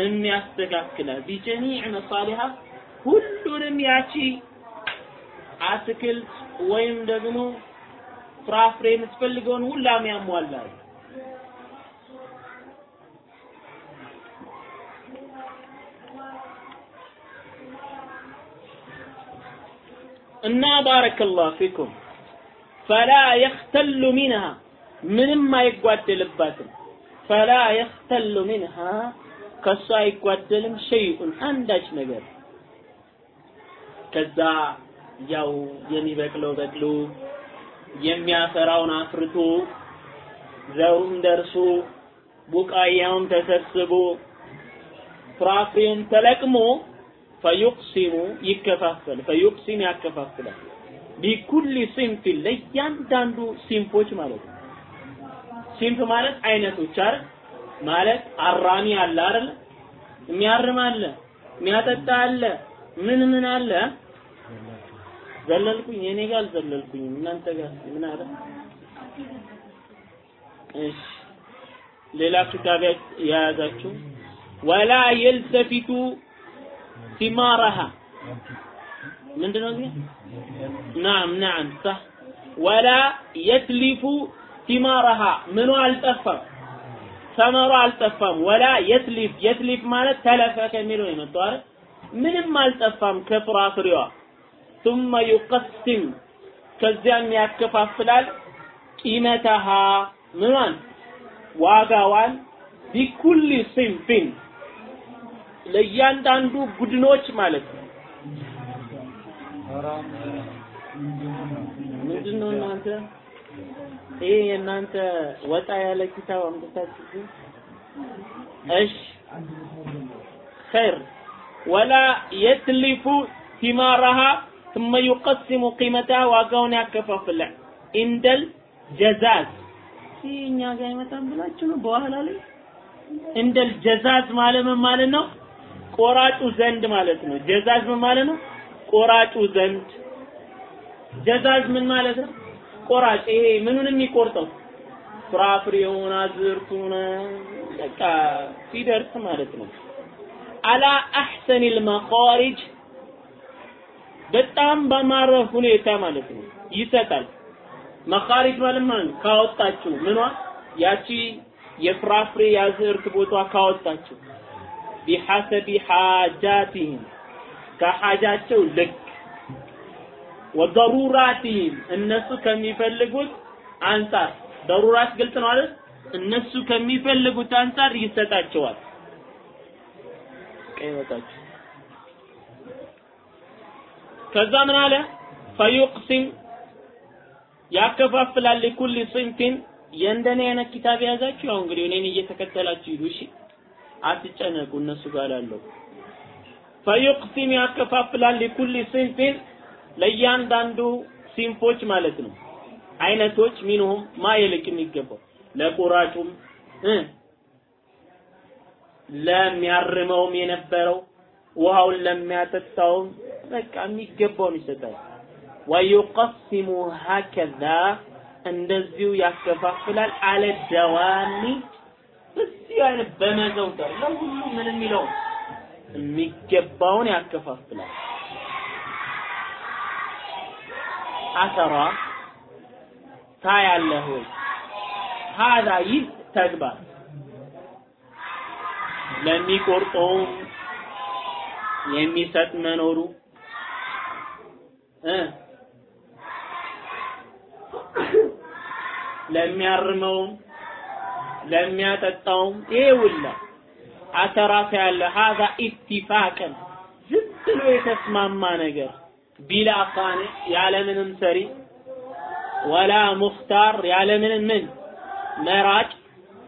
የሚያስተካክላል ቢጀሚዕ መሳሊሃ ሁሉንም ያቺ አትክልት ወይም ደግሞ ፍራፍሬ የምትፈልገውን ሁላም ያሟላል። እና ባረከላሁ ፊኩም ፈላ የኽተሉ ሚንሃ ምንም አይጓደልባትም። ፈላ የኽተሉ ሚንሃ ከሷ አይጓደልም ሸይኡን አንዳች ነገር። ከዛ ያው የሚበቅለው በቅሎ የሚያፈራውን አፍርቶ ዘሩም ደርሶ ቡቃያውም ተሰብስቦ ፍራፍሬውም ተለቅሞ ፈዩቅሲሙ ይከፋፈል ፈዩቅሲም ያከፋፍላል። ቢኩል ሲንፊን ለእያንዳንዱ ሲንፎች ማለት ነው። ሲንፍ ማለት አይነቶች አይደል ማለት አራሚ አለ አይደል የሚያርም አለ የሚያጠጣ አለ ምን ምን አለ? ዘለልኩኝ እኔ ጋር አልዘለልኩኝም። እናንተ ጋር ምን አለ? እሺ ሌላ ክታብ የያዛችሁ ወላ የልተፊቱ ቲማረሃ ምንድነው እዚህ? ናም ናም صح ወላ የትሊፉ ቲማረሃ ምኑ አልጠፋም ሰመሩ አልጠፋም ወላ የትሊፍ የትሊፍ ማለት ተለፈ ከሚለው የመጣው አይደል ምንም አልጠፋም ከፍራፍሬዋ ثم يقسم ከዚያም ያከፋፍላል ቂመተሃ ምኗን ዋጋዋን ቢኩል ሲንፊን ለእያንዳንዱ ቡድኖች ማለት ነው። ምንድን ነው እናንተ ይሄ የእናንተ ወጣ ያለ ኪታብ አምጥታችሁ እሺ ኸይር ወላ የትሊፉ ቲማራሃ ثم يقسم قيمتها ዋጋውን ያከፋፍላል ኢንደል ጀዛዝ እኛ ጋር ይመጣን ብላችሁ ነው በኋላ ላይ እንደል ጀዛዝ ማለት ምን ማለት ነው? ቆራጩ ዘንድ ማለት ነው። ጀዛዝ ምን ማለት ነው? ቆራጩ ዘንድ። ጀዛዝ ምን ማለት ነው? ቆራጭ ይሄ ምኑን የሚቆርጠው? ፍራፍሬውን፣ አዝርቱን በቃ ሲደርስ ማለት ነው። አላ አሕሰኒል መኻሪጅ በጣም በማረ ሁኔታ ማለት ነው። ይሰጣል። መኻሪጅ ማለት ማለት ነው ካወጣችሁ ምኗ? ያቺ የፍራፍሬ የአዝዕርት ቦታ ካወጣችሁ። ቢሐሰቢ ሓጃቲህም ከሓጃቸው ልክ ወደሩራቲህም እነሱ ከሚፈልጉት አንጻር። ደሩራት ግልጽ ነው አይደል? እነሱ ከሚፈልጉት አንጻር ይሰጣቸዋል። ቀይ ወጣችሁ ከዛ ምን አለ? ፈዩቅሲም ያከፋፍላል ሊኩል ሲንፊን። የእንደኔ አይነት ኪታብ የያዛችሁ? ያው እንግዲህ እኔን እየተከተላችሁ ሂዱ። እሺ አትጨነቁ። እነሱ ጋር ላለው ፈዩቅሲም ያከፋፍላል ሊኩል ሲንፊን ለእያንዳንዱ ሲንፎች ማለት ነው። አይነቶች ሚንሁም ማ የልቅ የሚገባው? ለቆራጩም እ ለሚያርመውም የነበረው ውሃውን ለሚያጠጣውም በቃ የሚገባውን ይሰጣል። ወዩቀሲሙ ሀከዛ እንደዚሁ ያከፋፍላል። አለ ደዋሚ በዚህ አይነት በመዘውተር ለሁሉ ምን የሚለው የሚገባውን ያከፋፍላል አተራ ታያለህ ወይ? ሀዛ ይህ ተግባር ለሚቆርጠውም የሚሰጥ መኖሩ እ ለሚያርመውም ለሚያጠጣውም ይሄ ሁላ አተራፊ ያለ ሀዛ ኢትፋቅን ዝም ብሎ የተስማማ ነገር ቢላ ቃኒ ያለምንም ሰሪ ወላ ሙኽታር ያለምንም ምን መራጭ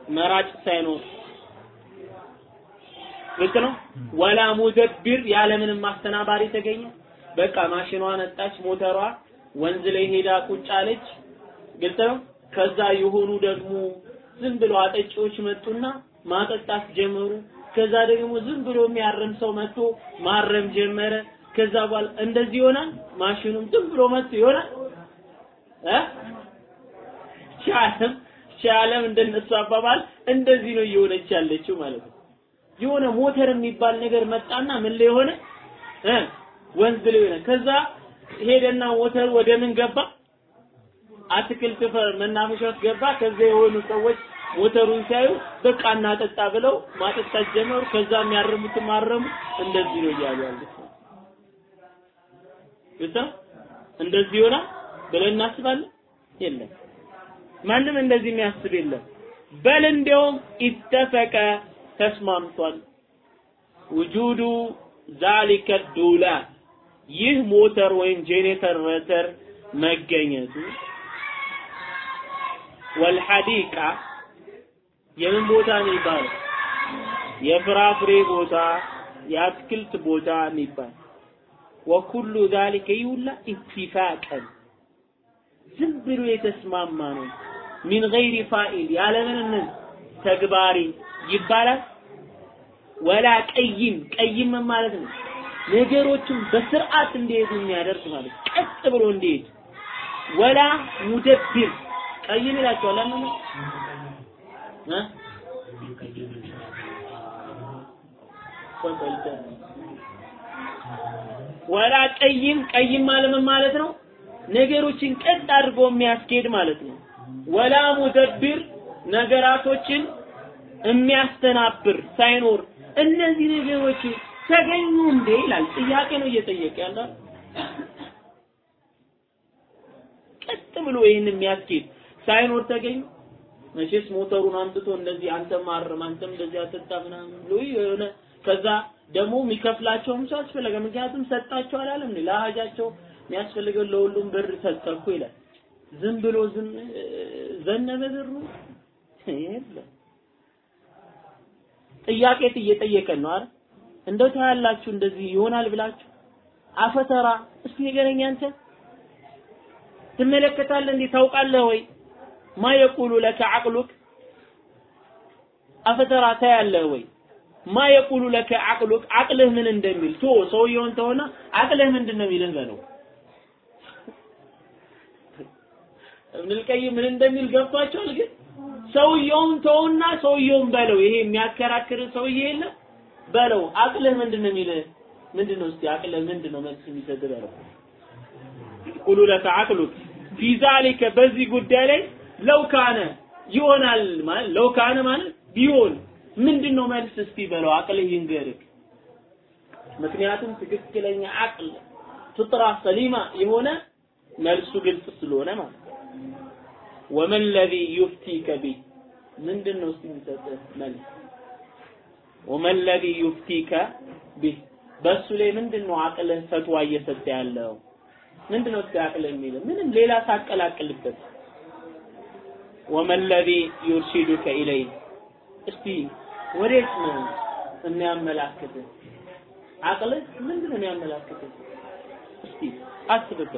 መራጭ ሳይኖር ልክ ነው። ወላ ሙደቢር ያለምንም ማስተናባሪ ተገኘ። በቃ ማሽኗ ነጣች፣ ሞተሯ ወንዝ ላይ ሄዳ ቁጭ አለች። ግልጽ ነው። ከዛ የሆኑ ደግሞ ዝም ብሎ አጠጪዎች መጡና ማጠጣት ጀመሩ። ከዛ ደግሞ ዝም ብሎ የሚያርም ሰው መጥቶ ማረም ጀመረ። ከዛ በኋላ እንደዚህ ይሆናል። ማሽኑም ዝም ብሎ መጥቶ ይሆናል እ ሻለም ሻለም እንደነሱ አባባል እንደዚህ ነው እየሆነች ያለችው ማለት ነው። የሆነ ሞተር የሚባል ነገር መጣና ምን ላይ ሆነ እ ወንዝ ላይ ሆነ። ከዛ ሄደና ሞተር ወደ ምን ገባ? አትክልት መናፈሻ ውስጥ ገባ። ከዛ የሆኑ ሰዎች ሞተሩን ሲያዩ በቃ እናጠጣ ብለው ማጠጣት ጀመሩ። ከዛ የሚያርሙት ማረሙ። እንደዚህ ነው እያሉ ያሉት ግታ እንደዚህ ይሆናል ብለን እናስባለን? የለም ማንም እንደዚህ የሚያስብ የለም። በል እንዲያውም ኢተፈቀ ተስማምቷል። ውጁዱ ዛሊከ ዱላት ይህ ሞተር ወይም ጄኔሬተር መገኘቱ ወልሐዲቃ የምን ቦታ ነው? የፍራፍሬ ቦታ፣ የአትክልት ቦታ የሚባል ወኩሉ ዛሊከ ይሁላ ኢትፋቀን ዝም ብሎ የተስማማ ነው። ሚን ገይሪ ፋኢል ያለምንም ተግባሪ ይባላል። ወላ ቀይም ቀይም ማለት ነው። ነገሮችን በስርዓት እንዲሄዱ የሚያደርግ ማለት ቀጥ ብሎ እንዲሄድ። ወላ ሙደቢር ቀይም ይላቸዋል። አለ እ ወላ ቀይም ቀይም ማለት ማለት ነው? ነገሮችን ቀጥ አድርጎ የሚያስኬድ ማለት ነው። ወላ ሙደቢር ነገራቶችን የሚያስተናብር ሳይኖር እነዚህ ነገሮች ተገኙ እንዴ ይላል። ጥያቄ ነው እየጠየቀ ያለ። ቀጥ ብሎ ይህን የሚያስኬድ ሳይኖር ተገኙ። መቼስ ሞተሩን አምጥቶ እንደዚህ አንተ ማረም አንተም እንደዚህ አጠጣ ምናምን ብሎ የሆነ ከዛ ደግሞ የሚከፍላቸውም ሰው አስፈለገ። ምክንያቱም ሰጣቸው አላለም እንዴ? ለሀጃቸው የሚያስፈልገው ለሁሉም ብር ሰጠኩ ይላል። ዝም ብሎ ዝም ዘነበ ብሩ? የለም። ጥያቄ እየጠየቀን ነው አይደል? እንደው ታያላችሁ እንደዚህ ይሆናል ብላችሁ? አፈተራ እስቲ ንገረኝ አንተ። ትመለከታለህ እንዴ? ታውቃለህ ወይ? ማ የቁሉ ለከ አቅሉክ አፈተራ ታያለህ ወይ ማ የቁሉ ለከ አቅሉክ? አቅልህ ምን እንደሚል? ቶ ሰውየውን ተሆነ አቅልህ ምንድን ነው የሚልህ በለው እብኑል ምን እንደሚል ገብቷቸዋል ግን? ሰውየውን ተውና ሰውየውን በለው። ይሄ የሚያከራክር ሰውዬ የለም። በለው። አቅልህ ምንድን ነው የሚልህ ምንድን ነው እስቲ አቅልህ ምንድን ነው መልስ የሚሰጥ በለው። ቁሉ ለከ ፊ ዛሊከ በዚህ ጉዳይ ላይ ለው ካነ ይሆናል ማለት ለው ካነ ማለት ቢሆን ምንድን ነው መልስ? እስቲ በለው አቅልህ ይንገርህ ምክንያቱም ትክክለኛ አቅል ፍጥራ ሰሊማ የሆነ መልሱ ግልጽ ስለሆነ ማለት ወመን ለዚ ዩፍቲከ ቢህ ምንድን ነው እስቲ የሚሰጥህ መልስ? ወመን ለዚ ዩፍቲከ ቢህ በሱ ላይ ምንድን ነው አቅልህ ፈትዋ እየሰጠ ያለው? ምንድን ነው እስቲ አቅልህ የሚለው? ምንም ሌላ ሳቀላቅልበት። ወመን ለዚ ዩርሺዱከ ኢለይህ። እስቲ ወዴት ነው የሚያመላክትህ አቅልህ ምንድን ነው የሚያመላክትህ እስቲ አስብበት።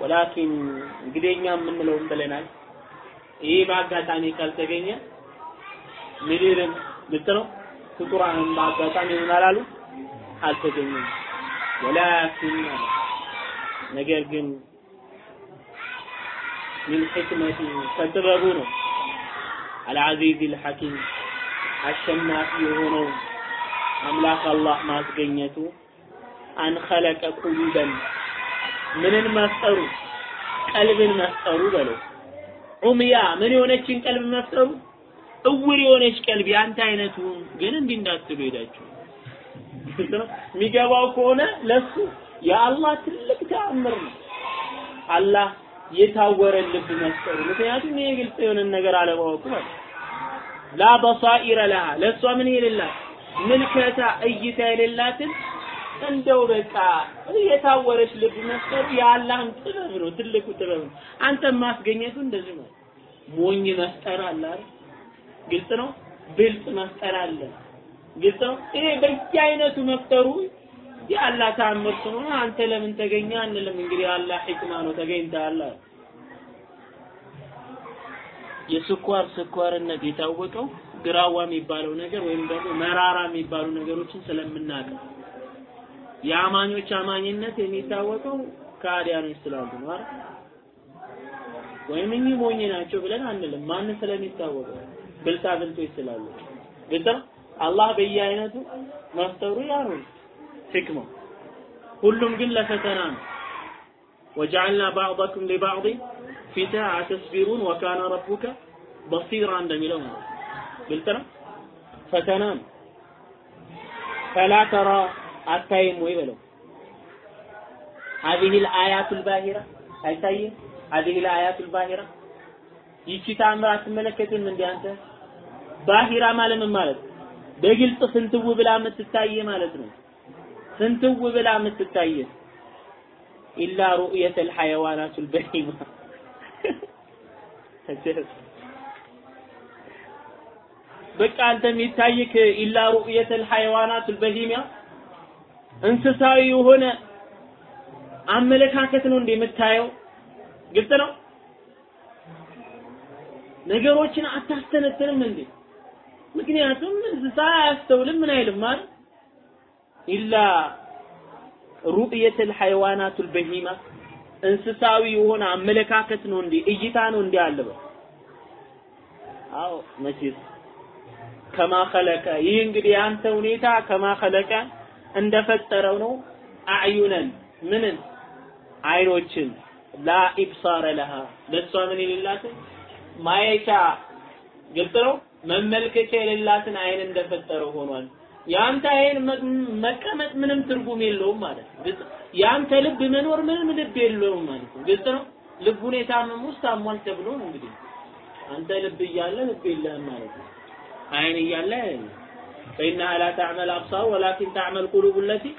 ወላኪን እንግዲህ እኛ የምንለውን ብለናል። ይህ በአጋጣሚ ካልተገኘ ምድርም ምትለው ፍጡራንም በአጋጣሚ ይሆናል አሉ አልተገኘም። ወላኪን ነገር ግን ሚን ሕክመቲ ከጥበቡ ነው? አልዓዚዝ አልሐኪም አሸናፊ የሆነው አምላክ አላህ ማስገኘቱ አን ኸለቀ ቁሉበን ምንን መፍጠሩ? ቀልብን መፍጠሩ በለው። ዑምያ ምን የሆነችን ቀልብ መፍጠሩ? እውር የሆነች ቀልብ ያንተ አይነቱ ግን እንዲህ እንዳትሉ ሄዳችሁ። የሚገባው ከሆነ ለሱ የአላህ ትልቅ ተአምር ነው። አላህ የታወረ ልብ መፍጠሩ። ምክንያቱም ይሄ ግልጽ የሆነ ነገር አለማወቁ ማለት ላ በሳኢረ ለሃ ለእሷ ምን የሌላት ምልከታ እይታ የሌላትን እንደው በቃ የታወረች ልብ መፍጠሩ የአላህን ጥበብ ነው፣ ትልቁ ጥበብ ነው። አንተም ማስገኘቱ እንደዚህ ነው። ሞኝ መፍጠር አለ አይደል? ግልጽ ነው። ብልጥ መፍጠር አለ። ግልጽ ነው። ይሄ በየአይነቱ መፍጠሩ የአላህ ተአምር ስለሆነ አንተ ለምን ተገኘ አንልም። እንግዲህ የአላህ ሕክማ ነው ተገኝተሃል። የስኳር ስኳርነት የታወቀው ግራዋ የሚባለው ነገር ወይም ደግሞ መራራ የሚባሉ ነገሮችን ስለምናውቅ የአማኞች አማኝነት የሚታወቀው ከአዲያኖች ስላሉ ነው አይደል? ወይም እኚህ ሞኝ ናቸው ብለን አንልም። ማን ስለሚታወቀው ብልጣ ብልጦች ስላሉ ግልጽ አላህ በየአይነቱ መፍጠሩ ያ ነው ሕክማው። ሁሉም ግን ለፈተና ነው። ወጀዐልና ባዕضኩም ሊባዕድ ፊትህ አተስቢሩን ወካነ ረቡከ በሲራ እንደሚለው ነው። ግልጽ ነው። ፈተና ነው። ፈላ ተራ አታይም ወይ በለው። ሀዚሂል አያቱል ባሂራ አይታይም። ሀዚሂል አያቱል ባሂራ ይቺ ታምር አትመለከትም? እንዲህ አንተ ባሂራ ማለት ምን ማለት በግልጽ ስንትው ብላ የምትታይ ማለት ነው። ስንትው ብላ የምትታይ ኢላ ሩእየተል ሐይዋናቱል በሂማ በቃ አንተ የሚታይክ ኢላ ሩእየተል ሐይዋናት አልበሂሚያ እንስሳዊ የሆነ አመለካከት ነው እንደምታየው ግልጽ ነው። ነገሮችን አታስተነትንም እንዴ? ምክንያቱም እንስሳ አያስተውልም ምን አይልም አይደል? ኢላ ሩእየተል ሐይዋናት አልበሂማ እንስሳዊ የሆነ አመለካከት ነው እንዴ? እይታ ነው እንዴ አለበው አዎ መቼስ ከማ ይህ እንግዲህ አንተ ሁኔታ ከማ እንደፈጠረው ነው። አዕዩነን ምንን? አይኖችን። ላ ኢብሳረ ለሃ። ለሷ ምን የሌላትን? ማየቻ። ግልጽ ነው? መመልከቻ የሌላትን አይን እንደፈጠረው ሆኗል የአንተ አይን መቀመጥ ምንም ትርጉም የለውም ማለት ነው ግልጽ የአንተ ልብ መኖር ምንም ልብ የለውም ማለት ነው ግልጽ ነው ልቡን የታመሙ ውስጥ አሟል ተብሎ ነው እንግዲህ አንተ ልብ እያለ ልብ የለህም ማለት ነው አይን እያለ فإنها لا تعمل الأبصار ولكن تعمل القلوب التي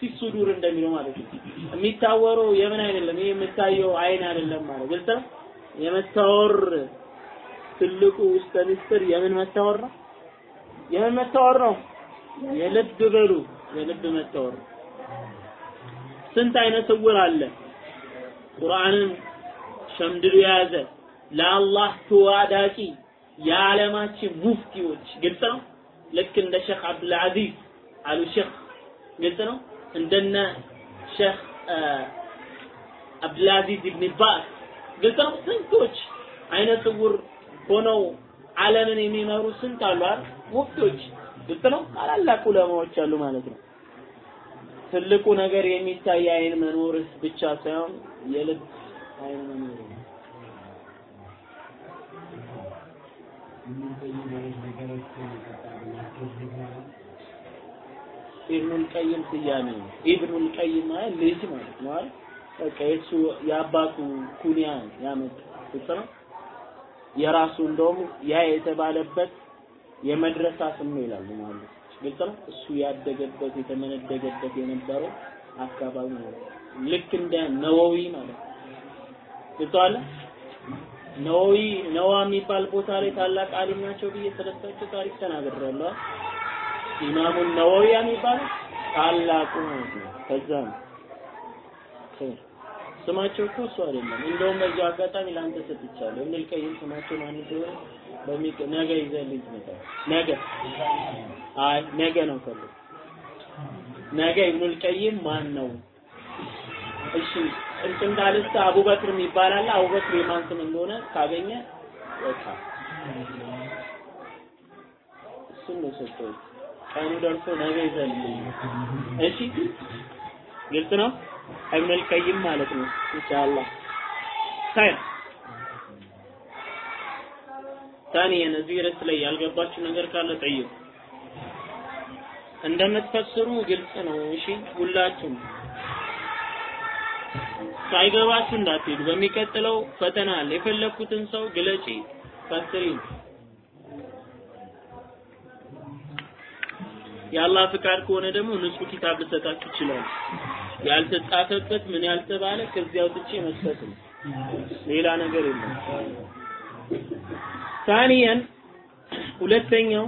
في الصدور እንደሚለው ማለት ነው የሚታወረው የምን አይደለም ይሄ የምታየው አይን አይደለም ማለት ግልጽ ነው የመታወር ትልቁ ውስጥ ሚስጥር የምን መታወር ነው የምን መታወር ነው የልብ በሉ የልብ መታወር ስንት አይነት ስውር አለ? ቁርአንን ሸምድዶ የያዘ ለአላህ ተዋዳቂ የዓለማችን ሙፍቲዎች ግልጽ ነው? ልክ እንደ ሼክ አብዱል አዚዝ አሉ ሼክ ግልጽ ነው? እንደነ ሼክ አብዱል አዚዝ ኢብን ባስ ግልጽ ነው? ስንቶች አይነ ስውር ሆነው ዓለምን የሚመሩ ስንት አሉ? አይደል ሙፍቲዎች ግልጽ ነው? ታላላቅ ዑለማዎች አሉ ማለት ነው። ትልቁ ነገር የሚታይ አይን መኖርስ ብቻ ሳይሆን የልብ አይን መኖር ነው። ኢብኑል ቀይም ስያሜ ኢብኑል ቀይም ማለት ልጅ ማለት ነው? በቃ የሱ የአባቱ ኩንያ ያመጣ ነው። የራሱ እንደውም ያ የተባለበት የመድረሳ ስም ይላሉ ማለት ግልጽ ነው። እሱ ያደገበት የተመነደገበት የነበረው አካባቢ ነው። ልክ እንደ ነወዊ ማለት ነው። ነወዊ ነዋ የሚባል ቦታ ላይ ታላቅ አሊም ናቸው ብዬ ስለሳቸው ታሪክ ተናግሬያለሁ። ኢማሙ ነወዊ የሚባለው ታላቁ ማለት ነው። ከዛ ነው ስማቸው እኮ እሱ አይደለም። እንደውም በዚህ አጋጣሚ ለአንተ ሰጥቻለሁ። ቀይም ስማቸው ማን እንደሆነ በሚቀ ነገ ይዘህልኝ ትመጣለህ። ነገ አይ ነገ ነው ከለ ነገ ኢብኑል ማን ነው? እሺ እንትን ካልስተ አቡበክር የሚባል አቡበክር የማን ስም እንደሆነ ካገኘ በቃ እሱን ነው ሰጠሁት። ቀኑ ደርሶ ነገ ይዘልኝ። እሺ ግልጽ ነው። ኢብኑል ቀይም ማለት ነው ኢንሻአላህ خير ثانيا እዚህ ርዕስ ላይ ያልገባችሁ ነገር ካለ ጠይቁ። እንደምትፈስሩ ግልጽ ነው። እሺ ሁላችሁም ሳይገባችሁ እንዳትሄዱ። በሚቀጥለው ፈተና አለ። የፈለኩትን ሰው ግለጪ ፈስሪ ነው። የአላህ ፍቃድ ከሆነ ደግሞ ንጹህ ኪታብ ልሰጣችሁ ይችላል። ያልተጻፈበት ምን ያልተባለ ከዚያ አውጥቼ መስጠት ነው። ሌላ ነገር የለም። ثانيا ሁለተኛው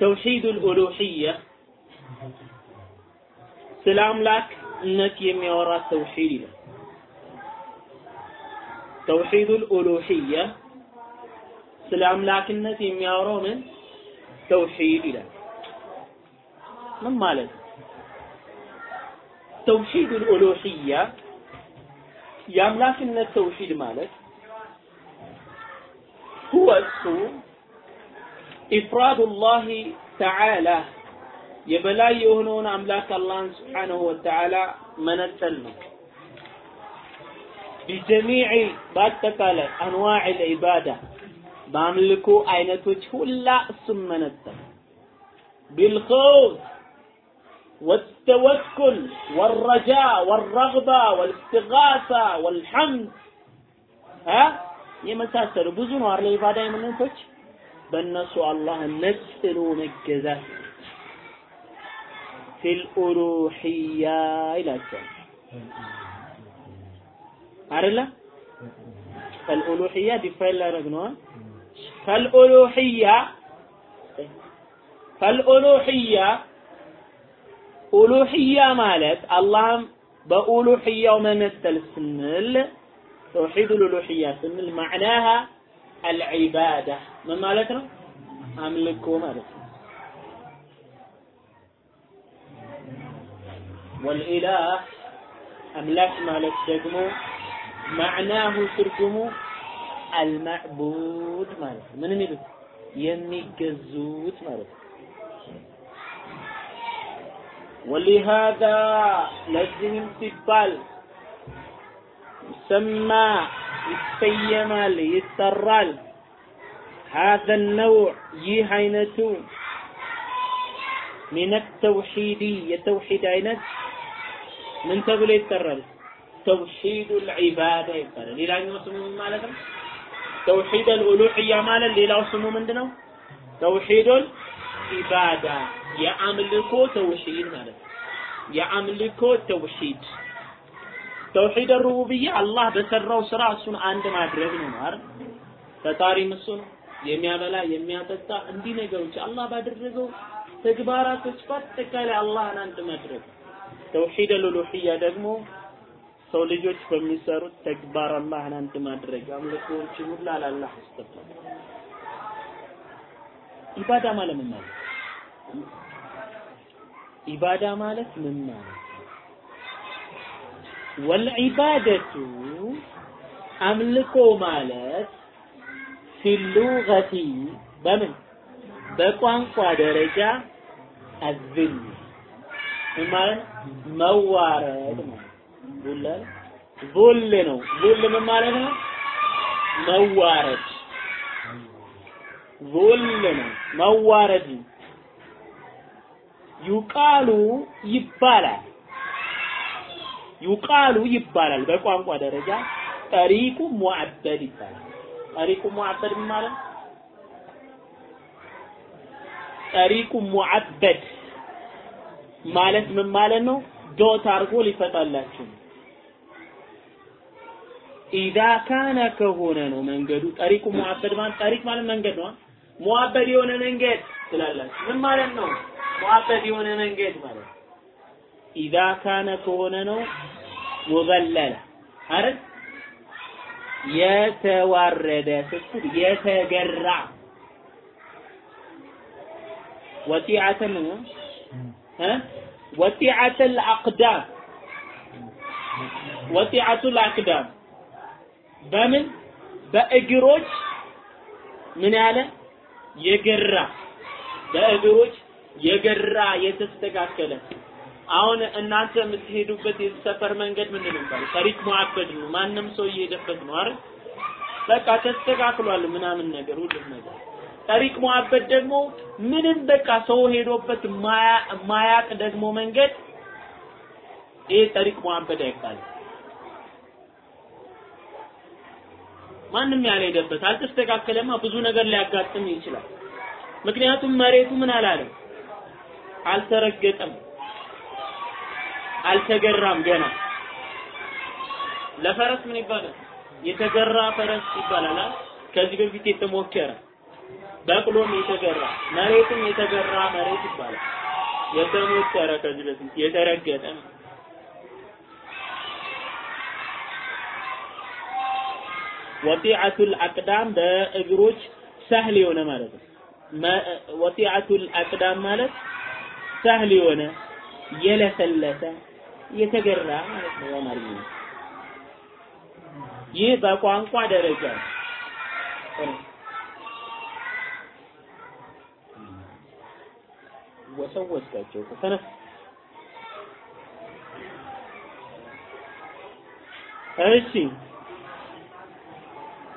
ተውሂድ الألوهية ስለ አምላክነት የሚያወራ ተውሂድ ይላል። ተውሂድ الألوهية ስለ አምላክነት የሚያወራው ምን ተውሂድ ይላል። ምን ማለት ነው? ተውሂድ الألوهية የአምላክነት ተውሂድ ማለት هو እሱ ኢፍራዱ ላህ ተዓላ የበላይ የሆነውን አምላክ አላህን ስብሓነሁ ወተዓላ መነጠል ነው። ቢጀሚዕ በአጠቃላይ አንዋዕ ልዒባዳ በአምልኮ አይነቶች ሁላ እሱም መነጠል ቢልኸውፍ والتوكل والرجاء والرغبة والاستغاثة والحمد ها የመሳሰሉ ብዙ ነው አይደል ኢባዳ የምንቶች በእነሱ አላህን ነጥሎ መገዛት ፊል ኡሉሂያ ይላቸዋል አይደለ ፈልኡሉሂያ ዲፋይን ላደርግ ነው ፈልኡሉሂያ ፈልኡሉሂያ ኡሉሂያ ማለት አላህም በኡሉሂያው መመሰል ስንል ተውሂድ ኡሉሂያ ስንል ማዕናሃ አልዒባዳ ምን ማለት ነው? አምልኮ ማለት ነው። ወልኢላህ አምላክ ማለት ደግሞ ማዕናሁ ትርጉሙ አልማዕቡድ ማለት ነው። ምን የሚሉት የሚገዙት ማለት ነው። ወሊሃዛ ለዚህም ሲባል ይሰማ ይሰየማል ይጠራል هذا النوع ይህ አይነቱ من التوحيد የተውሂድ አይነት ምን ተብሎ ይጠራል ተውሂድ العباده ይባላል ሌላኛው ስሙ ምን ማለት ነው ተውሂድ الالوهيه ማለት ሌላው ስሙ ምንድነው ተውሂድ ኢባዳ የአምልኮ ተውሂድ ማለት ነው የአምልኮ ተውሂድ ተውሂድ ሩቡብያ አላህ በሰራው ስራ እሱን አንድ ማድረግ ነው አይደል? ፈጣሪም እሱ ነው የሚያበላ የሚያጠጣ እንዲህ ነገሮች አላህ ባደረገው ተግባራቶች በአጠቃላይ አላህን አንድ ማድረግ። ተውሂድ ሉሉሂያ ደግሞ ሰው ልጆች በሚሰሩት ተግባር አላህን አንድ ማድረግ አምልኮዎችን ሁሉ ለአላህ ነው። ኢባዳ ማለት ምን ማለት? ኢባዳ ማለት ምን ማለት? ወልዒባደቱ አምልኮ ማለት في اللغة በምን? በቋንቋ ደረጃ አዝል ማለት? መዋረድ ማለት። ذل ነው። ذل ምን ማለት ነው? መዋረድ ذل ነው መዋረድ يقال ይባላል። يقال ይባላል። በቋንቋ ደረጃ طريق معبد ይባላል። طريق معبد ማለት طريق معبد ማለት ምን ማለት ነው? dot አድርጎ ሊፈታላችሁ إذا كان ከሆነ ነው መንገዱ። طريق معبد ማለት طريق ማለት መንገድ ነው معبد የሆነ መንገድ ትላላችሁ። ምን ማለት ነው? معبد የሆነ መንገድ ማለት ኢዛ ካነ ከሆነ ነው ሙዘለለ አይደል? የተዋረደ ስትል የተገራ ወጢዓተን እ? ወጢዓተል አቅዳም ወጢዓቱል አቅዳም በምን? በእግሮች ምን ያለ የገራ በእግሮች የገራ የተስተካከለ አሁን እናንተ የምትሄዱበት የሰፈር መንገድ ምንድን ነው የሚባለው? ጠሪቅ ሙዐበድ ነው። ማንም ሰው እየሄደበት ነው አይደል? በቃ ተስተካክሏል ምናምን ነገር ሁሉም ነገር። ጠሪቅ ሙዐበድ ደግሞ ምንም በቃ ሰው ሄዶበት ማያቅ ደግሞ መንገድ ይሄ ጠሪቅ ሙዐበድ አይባልም። ማንም ያልሄደበት አልተስተካከለማ ብዙ ነገር ሊያጋጥም ይችላል። ምክንያቱም መሬቱ ምን አላለም፣ አልተረገጠም፣ አልተገራም ገና። ለፈረስ ምን ይባላል? የተገራ ፈረስ ይባላል።? ከዚህ በፊት የተሞከረ በቅሎም የተገራ መሬትም የተገራ መሬት ይባላል። የተሞከረ ከዚህ በፊት የተረገጠ ነው። ወጢዓቱል አቅዳም በእግሮች ሳህል የሆነ ማለት ነው። ወጢዓቱል አቅዳም ማለት ሳህል የሆነ የለሰለሰ የተገራ ማለት ነው በአማርኛ። ይህ በቋንቋ ደረጃ ወሰወስካቸው ተነስ እሺ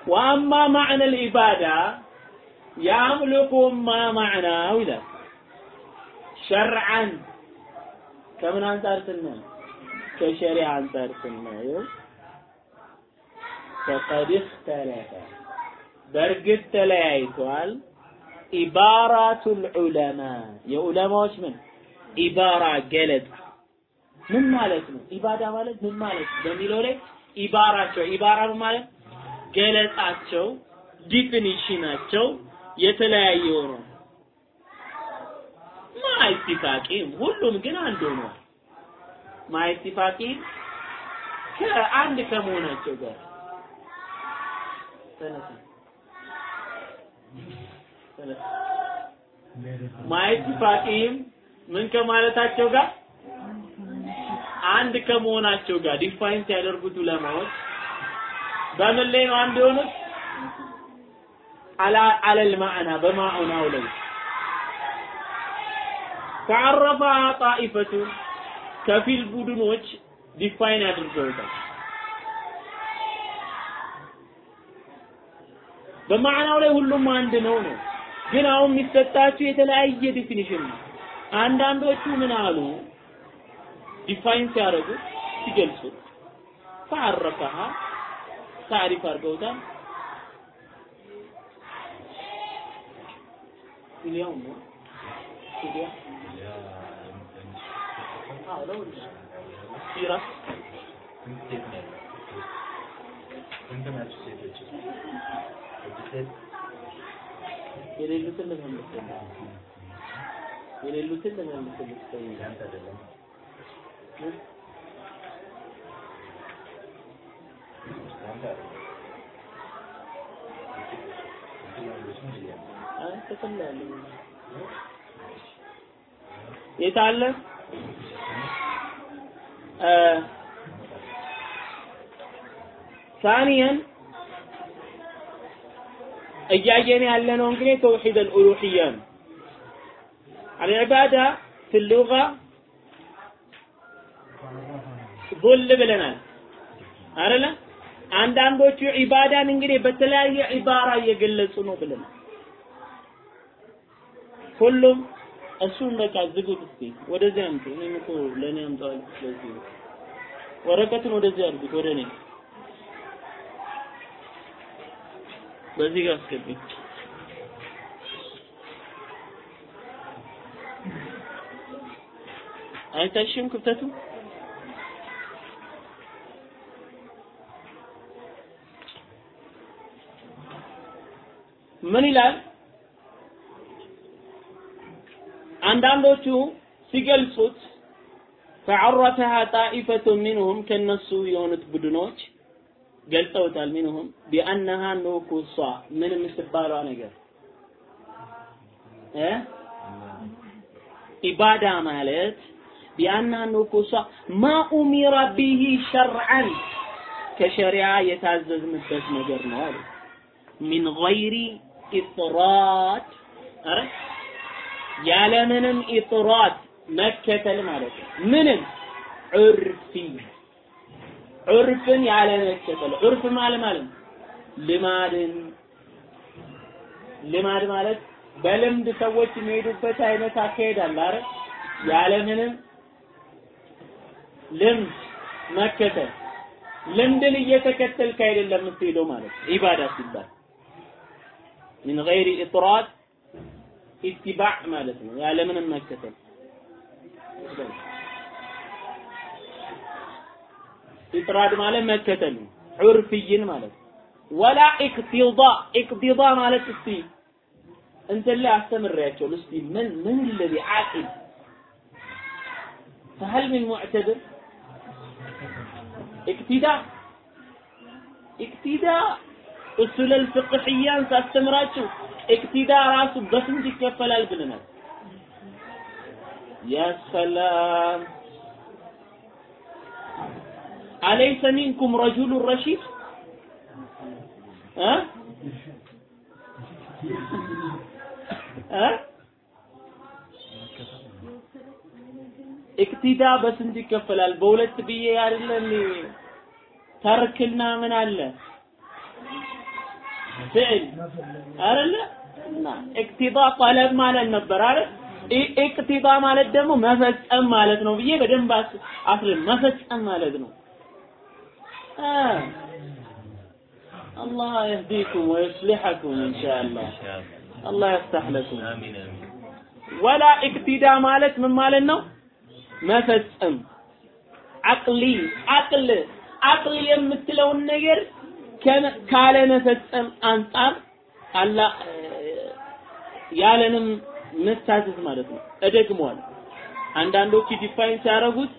ወአማ ማዕነ ልኢባዳ ያምልኩም ማ ማዕናው ይላል ሸርዓን ከምን አንጻር ስናየው ከሸሪዓ አንጻር ስናየው ፈቀድ እክተለፈ በእርግጥ ተለያይቷል ኢባራቱል ዑለማ የዑለማዎች ምን ኢባራ ገለጻ ምን ማለት ነው? ኢባዳ ማለት ምን ማለት በሚለው ላይ ኢባራቸው ኢባራ ማለት ገለጻቸው ዲፊኒሽናቸው የተለያየ ነው። ማይስቲፋቂም ሁሉም ግን አንድ ሆኗል። ማይስቲፋቂም ከአንድ ከመሆናቸው ጋር مع اتفاقهم ምን ከማለታቸው ጋር አንድ ከመሆናቸው ጋር define ሲያደርጉት ዑለማዎች በምን ላይ ነው አንድ የሆኑት? على على المعنى በማዕናው ላይ فعرف طائفة ከፊል ቡድኖች define አድርገውታል። በማዕናው ላይ ሁሉም አንድ ነው ነው። ግን አሁን የሚሰጣችሁ የተለያየ definition ነው። አንዳንዶቹ ምን አሉ? define ሲያደርጉት ሲገልጹት فعرفها تعريف አድርገውታል። ሚሊዮን ነው አዎ ሲራ የሌሉትን ለመመለስ የሌሉትን ለመመለስ የት አለ? ثانيا እያየን ያለነው እንግዲህ ተውሂድ አልኡሉሂያ ነው። አልዒባዳ ፊ ሉጋ ዙል ብለናል አይደለ? አንዳንዶቹ ዒባዳን እንግዲህ በተለያየ ዒባራ እየገለጹ ነው ብለናል። ሁሉም እሱን በቃ ዝጉት እስቲ ወደዚህ አምጡ። እኔም እኮ ለእኔ አምጣዋል። ስለዚህ ወረቀቱን ወደዚህ አድርጉት ወደ እኔ በዚህ ጋር አስገቢ። አይታሽም ክፍተቱ ምን ይላል? አንዳንዶቹ ሲገልጹት ፈዐረፈሃ ጣኢፈቱ ሚንሁም ከነሱ የሆኑት ቡድኖች ገልጸውታል። ሚንሁም ቢአነሃ ኑኩሷ ምን የምትባለው ነገር እ ኢባዳ ማለት ቢአነሃ ኑኩሷ ማ ኡሚረ ቢሂ ሸርዐን ከሸሪዓ የታዘዝንበት ነገር ነው አሉ። ሚን ገይሪ ኢጥራት አረ ያለምንም ኢጥራት መከተል ማለት ነው። ምንም ዑርፊ ዑርፍን ያለ መከተል ዑርፍ ማለት ማለት ነው ልማድን ልማድ ማለት በልምድ ሰዎች የሚሄዱበት አይነት አካሄድ አለ አይደል? ያለምንም ልምድ መከተል ልምድን እየተከተልክ አይደለም የምትሄደው ማለት ነው። ኢባዳ ሲባል ሚን ገይሪ ኢጥራድ ኢትባዕ ማለት ነው። ያለምንም መከተል ኢጥራድ ማለት መከተል ነው። ዑርፍይን ማለት ነው። ወላ ኢቅቲዳ ኢቅቲዳ ማለት እስቲ እንትን ላይ አስተምሬያቸው እስቲ ምን ምን ለዚ ዓቂል فهل من معتبر اقتداء اقتداء እሱለል ፍቅህያን ሳስተምራችሁ ኢክቲዳ ራሱ በስንት ይከፈላል ብለናል። ያ ሰላም አለይሰ ሚንኩም ረጁሉ ረሺድ? እ? እ? ኢክቲዳ በስንት ይከፈላል? በሁለት ብዬ አይደለ ተርክና ምን አለ? ፊዕል አይደለ? እና ኢቅቲዳ ጠለብ ማለት ነበር አይደል? ኢቅቲዳ ማለት ደግሞ መፈጸም ማለት ነው ብዬ በደንብ አስልም መፈጸም ማለት ነው። الله يهديكم ويصلحكم إن شاء الله። الله يفتح لكم ولا اقتضاء ማለት ምን ማለት ነው? መፈጸም። عقلي አቅል አቅል የምትለውን ነገር ካለ መፈጸም አንጻር አላህ ያለንም መታዘዝ ማለት ነው። እደግመዋል። አንዳንዶቹ define ሲያደርጉት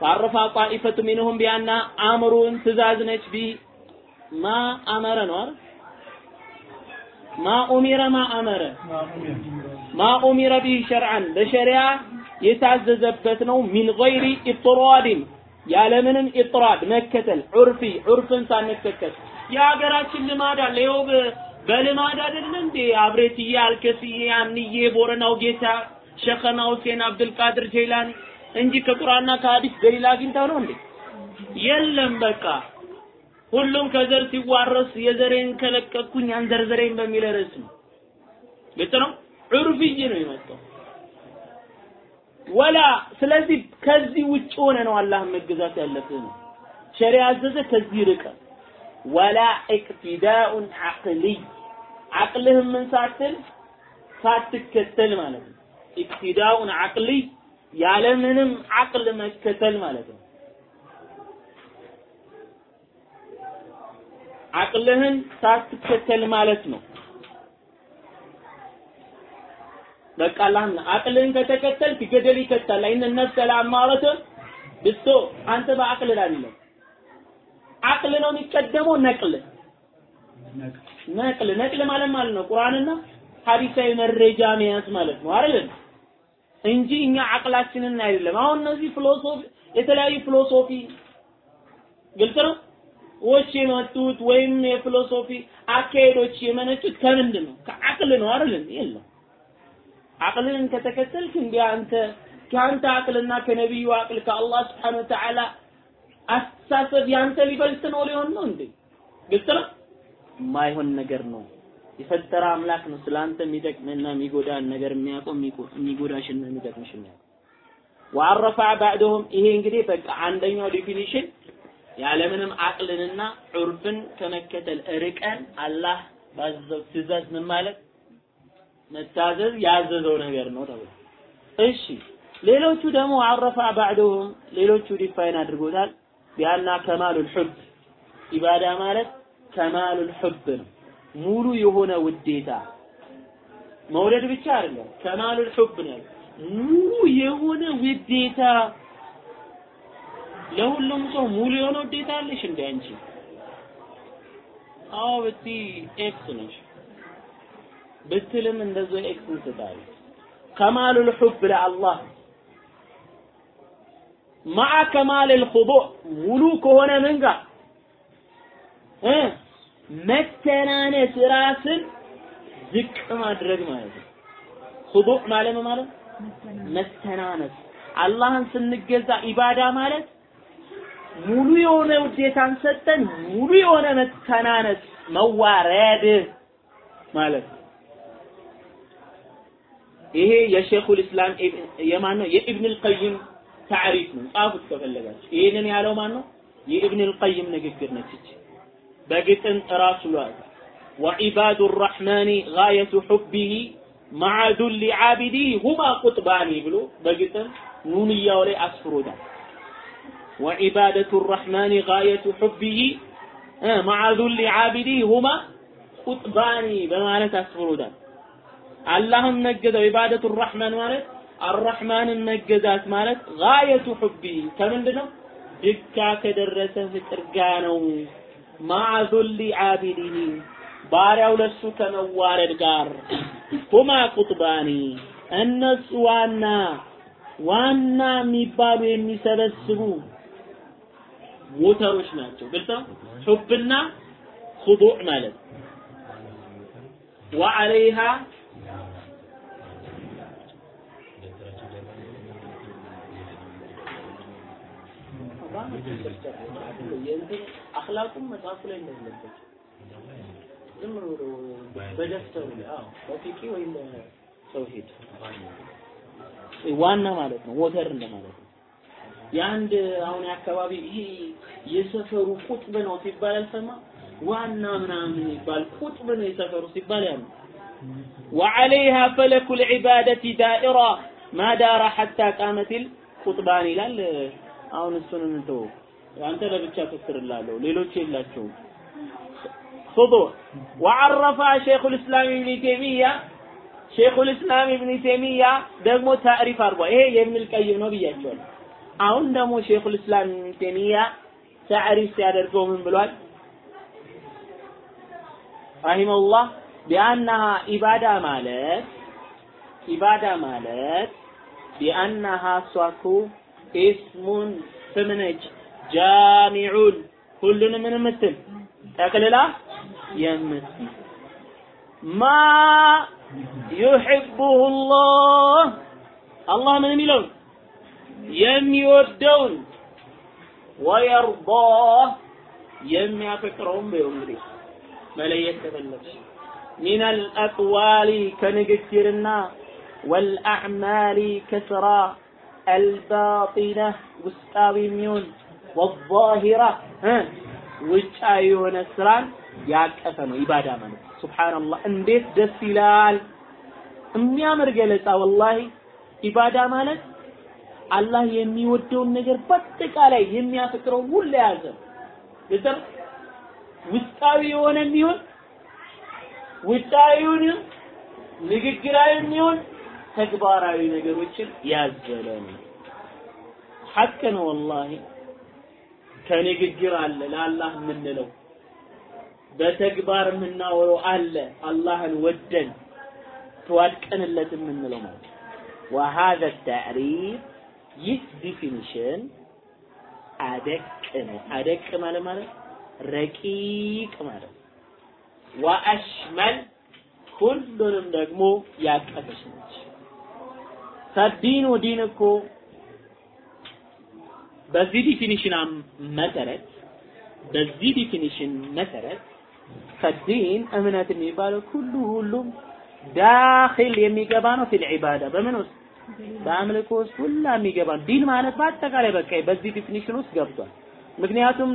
فعرف طائفة منهم بأنها أمر ትእዛዝ ነች ب ما أمر ነው አይደል? ما أمر ما أمر ما أمر به شرعا በሸሪያ የታዘዘበት ነው። من غير اطراد ያለምንም اطراد መከተል عرفي عرف ን ሳንከተል የሀገራችን ልማድ አለ። ይኸው በልማድ አይደለ እንዴ አብሬትዬ፣ አልከስዬ፣ አንዬ፣ ቦረናው ጌታ፣ ሸኸና ሁሴን አብዱልቃድር ጀይላኒ እንጂ ከቁርአንና ከሐዲስ ደሊል አግኝተው ነው እንዴ? የለም በቃ ሁሉም ከዘር ሲዋረስ የዘሬን ከለቀቅኩኝ አንዘርዘሬን በሚል ርዕስ ነው። ግልጽ ነው። ዑርፍይ ነው የመጣው ወላ ስለዚህ ከዚህ ውጭ ሆነ ነው አላህ መገዛት ያለብህ ነው። ሸሪዓ አዘዘ ከዚህ ርቀ ወላ ኢቅቲዳኡን ዐቅሊ አቅልህም ምን ሳትል ሳትከተል ማለት ነው። ኢቅቲዳኡን ዐቅሊ ያለምንም አቅል መከተል ማለት ነው። አቅልህን ሳትከተል ማለት ነው። በቃ አላህን አቅልህን ከተከተልክ ገደል ይከታል። አይነ ነፍሰ ለአማረተ ብሶ አንተ በአቅል አይደለም። አቅል ነው የሚቀደመው نقل نقل نقل ማለት ማለት ነው ቁርአንና ሐዲሳዊ መረጃ መያዝ ማለት ነው አይደል እንጂ እኛ አቅላችንን አይደለም። አሁን እነዚህ philosophy የተለያዩ philosophy ግልጽ ነው ዎች የመጡት ወይም የ philosophy አካሄዶች የመነጩት ከምንድን ነው? ከአቅል ነው አይደል? የለም አቅልን ከተከተልክ እንዲህ አንተ ከአንተ አቅልና ከነቢዩ አቅል ከአላህ سبحانه وتعالى አስተሳሰብ ያንተ ሊበልጥ ነው ሊሆን ነው እንዴ? ግልጽ ነው። የማይሆን ነገር ነው። የፈጠረ አምላክ ነው ስለአንተ የሚጠቅምና የሚጎዳን ነገር የሚያውቀው የሚጎዳሽና የሚጠቅምሽ የሚያውቀው። وعرفه بعضهم ይሄ እንግዲህ በቃ አንደኛው definition ያለምንም عقل ንና عرف ን ከመከተል ርቀን አላህ ባዘዘው ትእዛዝ ምን ማለት መታዘዝ ያዘዘው ነገር ነው ተብሎ። እሺ ሌሎቹ ደግሞ عرفه بعضهم ሌሎቹ define አድርጎታል። بأنها كمال الحب ኢባዳ ማለት كمال الحب ነው። ሙሉ የሆነ ውዴታ። መውደድ ብቻ አይደለም كمال الحب ነው። ሙሉ የሆነ ውዴታ። ለሁሉም ሰው ሙሉ የሆነ ውዴታ አለሽ እንደ አንቺ? አዎ ብቲ X ነሽ ብትልም እንደዚሁ X እንስጣለች كمال الحب ለአላህ። مع كمال خضوع። ሙሉ ከሆነ ምን ጋር? እ? መተናነስ ራስን ዝቅ ማድረግ ማለት ነው። خضوع ማለት ማለት? መተናነስ። አላህን ስንገዛ ኢባዳ ማለት ሙሉ የሆነ ውዴታን ሰጠን ሙሉ የሆነ መተናነስ መዋረድ ማለት ነው። ይሄ የሼኹል ኢስላም የማን ነው? የኢብን አልቀይም ታሪፍ ነው። ጻፉት ከፈለጋችሁ። ይሄንን ያለው ማን ነው? የኢብን አልቀይም ንግግር ነች እቺ በግጥም ራሱ ላይ وعباد الرحمن غاية حبه مع ذل عابده هما قطبان ብሎ በግጥም ኑንያው ላይ አስፍሮታል وعبادة الرحمن غاية حبه مع ذل عابده هما قطبان በማለት አስፍሮታል አላህን መገዛው ኢባደቱ ራህማን ማለት አራህማንን መገዛት ማለት ጋየቱ ሑቢ ከምንድን ነው ድካ ከደረሰ ፍቅር ጋ ነው ማዓ ዙሊ ዓቢዲሂ ባሪያው ለሱ ከመዋረድ ጋር ሁማ ቁጥባኒ እነሱ ዋና ዋና የሚባሉ የሚሰበስቡ ሞተሮች ናቸው። ግልጽ ነው። ሑብና ኹዱዕ ማለት ወዐለይሃ አክላቁም መጽሐፉ ላይ እንደለበት ዝም ብሎ በደፍተሩ አዎ በፊቂ ወይም በተውሂድ ዋና ማለት ነው ወተር እንደማለት ነው። የአንድ አሁን አካባቢ ይሄ የሰፈሩ ቁጥብ ነው ሲባል አልሰማ? ዋና ምናምን ይባል ቁጥብ ነው የሰፈሩ ሲባል ያሉ ወዐለይሃ ፈለኩል ዒባደቲ ዳኢራ ማ ዳራ ሐታ ቃመቲል ቁጥባን ይላል። አሁን እሱን እንተው አንተ ለብቻ ትፍርላለሁ ሌሎች የላቸውም خضوع وعرفها شيخ الاسلام ابن تيميه شيخ الاسلام ابن تيميه ደግሞ ታሪፍ አርጓ ይሄ የኢብን القيم ነው ብያቸዋለሁ አሁን ደግሞ ሼኹ الاسلام ابن تيميه ታሪፍ ሲያደርገው ምን ብሏል رحمه الله بأنها ኢባዳ ማለት ኢባዳ ማለት بأنها ሷኩ ኢስሙን ስም ነች ጃሚዑን ሁሉንም ምን የምትል? ጠቅልላ የምትል። ማ ዩሕቡሁ ላህ አላህ ምን የሚለውን? የሚወደውን ወየርዳህ የሚያፈቅረውም በይው እንግዲህ መለየት ከፈለግሽ። ሚን አልአቅዋሊ ከንግግርና ወልአዕማሊ ከስራ አልባጢነ ውስጣዊ የሚሆን ወዛሂራ ውጫዊ የሆነ ስራን ያቀፈ ነው ኢባዳ ማለት ሱብሃንአላህ እንዴት ደስ ይላል! የሚያምር ገለጻ ወላሂ ኢባዳ ማለት አላህ የሚወደውን ነገር በአጠቃላይ የሚያፈቅረው ሁሉ የያዘ ግልጽ ውስጣዊ የሆነ የሚሆን ውጫዊውን ንግግራዊ የሚሆን ተግባራዊ ነገሮችን ያዘለ ነው። ሐቅ ነው ወላሂ። ከንግግር አለ ለአላህ የምንለው በተግባር የምናወረው አለ አላህን ወደን ተዋድቀንለት የምንለው ማለት وهذا التعريف ይህ ዲፊኒሽን አደቅ ነው። አደቅ ማለት ማለት ረቂቅ ማለት ወአሽመል ሁሉንም ደግሞ ያቀፈች ነች። فالدين ዲን እኮ በዚህ definition መሰረት በዚህ definition መሰረት فالدين እምነት የሚባለው ሁሉ ሁሉም داخل የሚገባ ነው في العبادة በምን ውስጥ በአምልኮ ውስጥ ሁላ የሚገባ ዲን ማለት በአጠቃላይ በቃ በዚህ definition ውስጥ ገብቷል። ምክንያቱም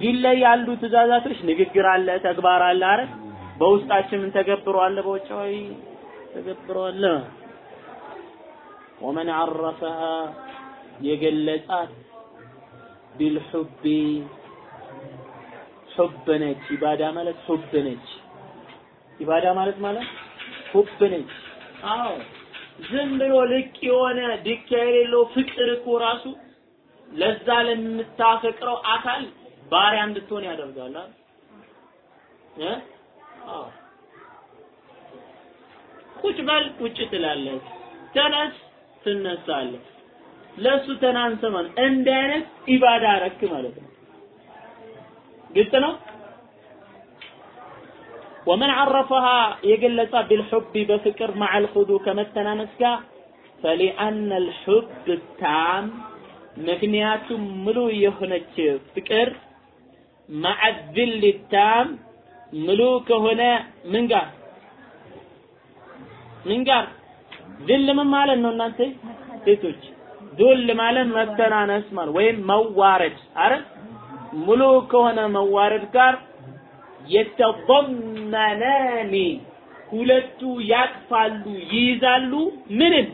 ዲን ላይ ያሉ ትእዛዛቶች ንግግር አለ፣ ተግባር አለ አይደል? በውስጣችን አለ፣ በውጫዊ ተገብሮ አለ። ወመን ዐረፈሃ የገለጻት ቢልሑቢ ሑብ ነች። ኢባዳ ማለት ሑብ ነች። ኢባዳ ማለት ማለት ሑብ ነች። አዎ ዝም ብሎ ልቅ የሆነ ድካ የሌለው ፍቅር እኮ ራሱ ለዛ ለምታፈቅረው አካል ባሪያ እንድትሆን ያደርጋል እ ቁጭ በል ቁጭ ትላለህ፣ ተነስ ትነሳለህ። ለሱ ተናንሰ ማለት እንዲህ አይነት ኢባዳ አረክ ማለት ነው። ግልጽ ነው። ወመን ዐረፈሃ የገለጻ ቢልሑብ በፍቅር መዐል ኹዱ ከመተናነስ ጋር ፈሊአነ ልሑብ ታም ምክንያቱም ሙሉ የሆነች ፍቅር ማዕዝል ታም ሙሉ ከሆነ ምን ጋር ምን ጋር ዝል ምን ማለት ነው እናንተ ሴቶች? ዙል ማለት መተናነስ ማለት ወይም መዋረድ። አረ ሙሉ ከሆነ መዋረድ ጋር የተضمنان ሁለቱ ያቅፋሉ ይይዛሉ። ምንም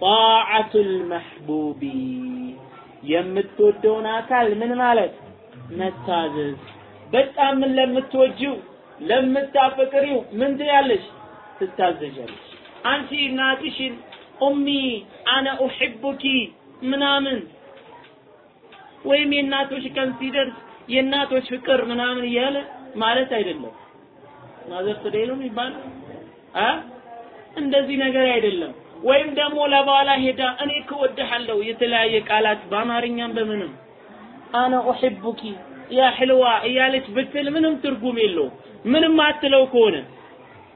ጣዓቱል መህቡቢ የምትወደውን አካል ምን ማለት መታዘዝ። በጣም ምን ለምትወጂው ለምታፈቅሪው ምን ትያለሽ? ትታዘዣለሽ። አንቺ እናትሽን ኡሚ አነ ኡሕቡኪ ምናምን ወይም የእናቶች ቀን ሲደርስ የእናቶች ፍቅር ምናምን እያለ ማለት አይደለም። ማዘር ቱዴይ ነው የሚባለው? አ? እንደዚህ ነገር አይደለም። ወይም ደግሞ ለባላ ሄዳ እኔ እወድሃለሁ የተለያየ ቃላት በአማርኛም በምንም። አነ ኡሕቡኪ ያ ሕልዋ እያለች ብትል ምንም ትርጉም የለውም። ምንም አትለው ከሆነ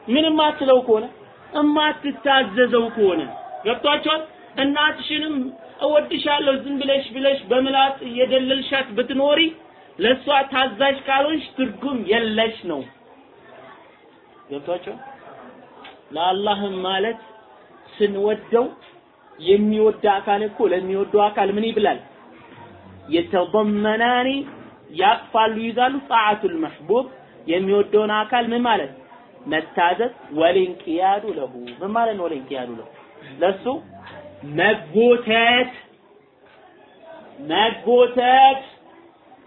ምንም አትለው ከሆነ እማትታዘዘው ከሆነ ገብቷቸዋል? እናትሽንም እወድሻለሁ ዝም ብለሽ ብለሽ በምላስ እየደለልሻት ብትኖሪ ለእሷ ታዛዥ ካልሆንሽ ትርጉም የለሽ ነው። ገብቷቸው ለአላህም ማለት ስንወደው የሚወድ አካል እኮ ለሚወደው አካል ምን ይብላል? የተضمናኒ ያቅፋሉ ይዛሉ ጣዓቱል መሕቡብ የሚወደውን አካል ምን ማለት መታዘዝ ወልንቅያዱ ለሁ ምን ማለት ነው ወልንቅያዱ ለሁ ለሱ መጎተት መጎተት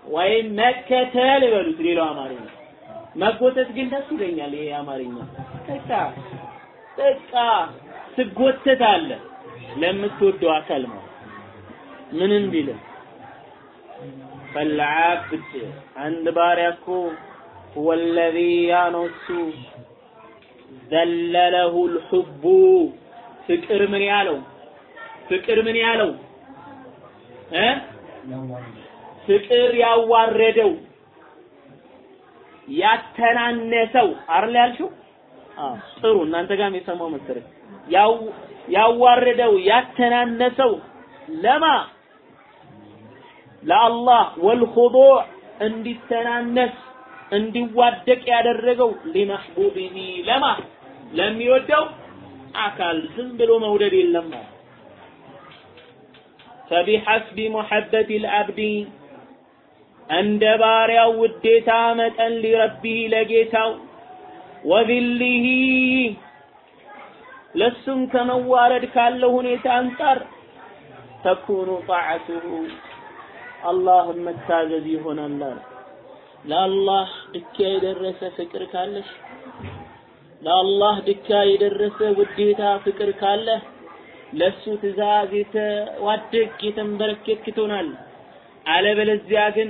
ወይም መከተል ይበሉት ሌላው አማርኛ መጎተት ግን ደስ ይለኛል ይሄ አማርኛ በቃ በቃ ትጎተታለህ ለምትወደው አካል ማለት ምንም ቢልም فالعبد عند باريكو هو الذي ينص ዘለለሁ ልሑቡ። ፍቅር ምን ያለው? ፍቅር ምን ያለው? እ? ፍቅር ያዋረደው ያተናነሰው። አይደል ያልሽው? ጥሩ። እናንተ ጋር የሚሰማው መሰለኝ። ያዋረደው ያተናነሰው ለማ? ለአላህ። ወልኹዱ እንዲተናነስ። እንዲዋደቅ ያደረገው ሊመሕቡቢሂ ለማ? ለሚወደው አካል ዝም ብሎ መውደድ የለም። ነው فبحسب محبة እንደ ባሪያው ውዴታ መጠን ሊረቢህ ለጌታው ወዝሊሂ ለሱም ከመዋረድ ካለው ሁኔታ አንጻር ተኩኑ ጣዓቱሁ አላህም መታዘዝ ይሆናል። ለአላህ ድካ የደረሰ ፍቅር ካለሽ ለአላህ ድካ የደረሰ ውዴታ ፍቅር ካለ ለሱ ትእዛዝ የተዋደቅ የተንበረከክ ትሆናል አለበለዚያ ግን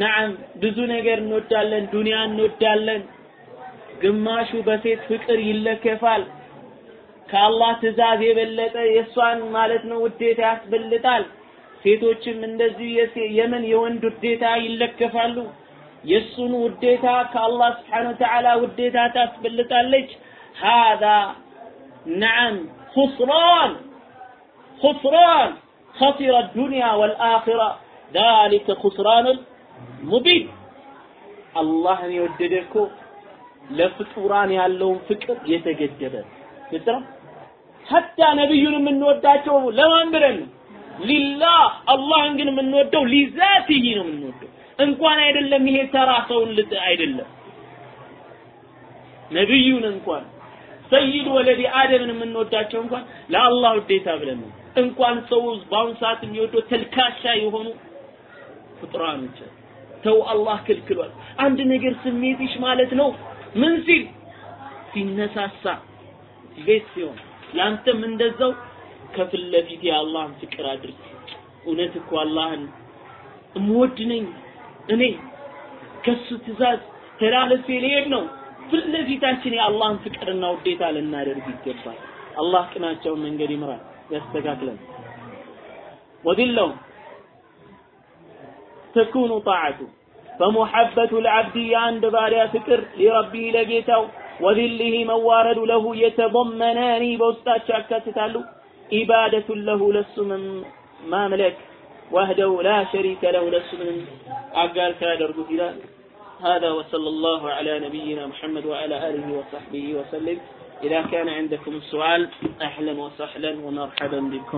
ነዓም ብዙ ነገር እንወዳለን ዱንያ እንወዳለን። ግማሹ በሴት ፍቅር ይለከፋል። ከአላህ ትእዛዝ የበለጠ የእሷን ማለት ነው ውዴታ ያስበልጣል ሴቶችም እንደዚህ የምን የወንድ ውዴታ ይለከፋሉ የእሱን ውዴታ ከአላህ ስብሓን ወተዓላ ውዴታ ታስበልጣለች هذا نعم خسران خسران خسر الدنيا والآخرة ذلك خسران ሙቢን አላህን የወደደ እኮ ለፍጡራን ያለውን ፍቅር የተገደበ ግልጽ ነው። ሀታ ነቢዩን የምንወዳቸው ለማን ብለን ነው? ሊላህ አላህን ግን የምንወደው ሊዛቲሂ ነው የምንወደው። እንኳን አይደለም ይሄ ተራ ሰውን ልጥ አይደለም ነቢዩን እንኳን ሰይድ ወለዲ አደምን የምንወዳቸው እንኳን ለአላህ ውዴታ ብለን እንኳን ሰው በአሁኑ ሰዓት የሚወደው ተልካሻ የሆኑ ፍጡራኖች ተው አላህ ከልክሏል። አንድ ነገር ስሜትሽ ማለት ነው ምን ሲል ሲነሳሳ ቤት ሲሆን ያንተም እንደዛው ከፊት ለፊት የአላህን ፍቅር አድርግ። እውነት እኮ አላህን እምወድ ነኝ እኔ ከሱ ትእዛዝ ተላለፌ ልሄድ ነው። ፊት ለፊታችን የአላህን ፍቅርና ውዴታ ልናደርግ ይገባል። አላህ ቅናቸውን መንገድ ይምራል፣ ያስተካክለን። ወቢለውም ተኩኑ ጣዓቱ በሙሐበቱ ለዓብድ የአንድ ባሪያ ፍቅር ሊረቢህ ለጌታው ወዚልህ መዋረዱ ለሁ የተቦመናኒ በውስጣቸው ያካትታሉ لس من ما ملك وحده لا شريك له لس من أقال كادر قتلا هذا وصلى الله على نبينا محمد وعلى آله وصحبه وسلم. إذا كان عندكم سؤال أهلا وسهلا ومرحبا بكم.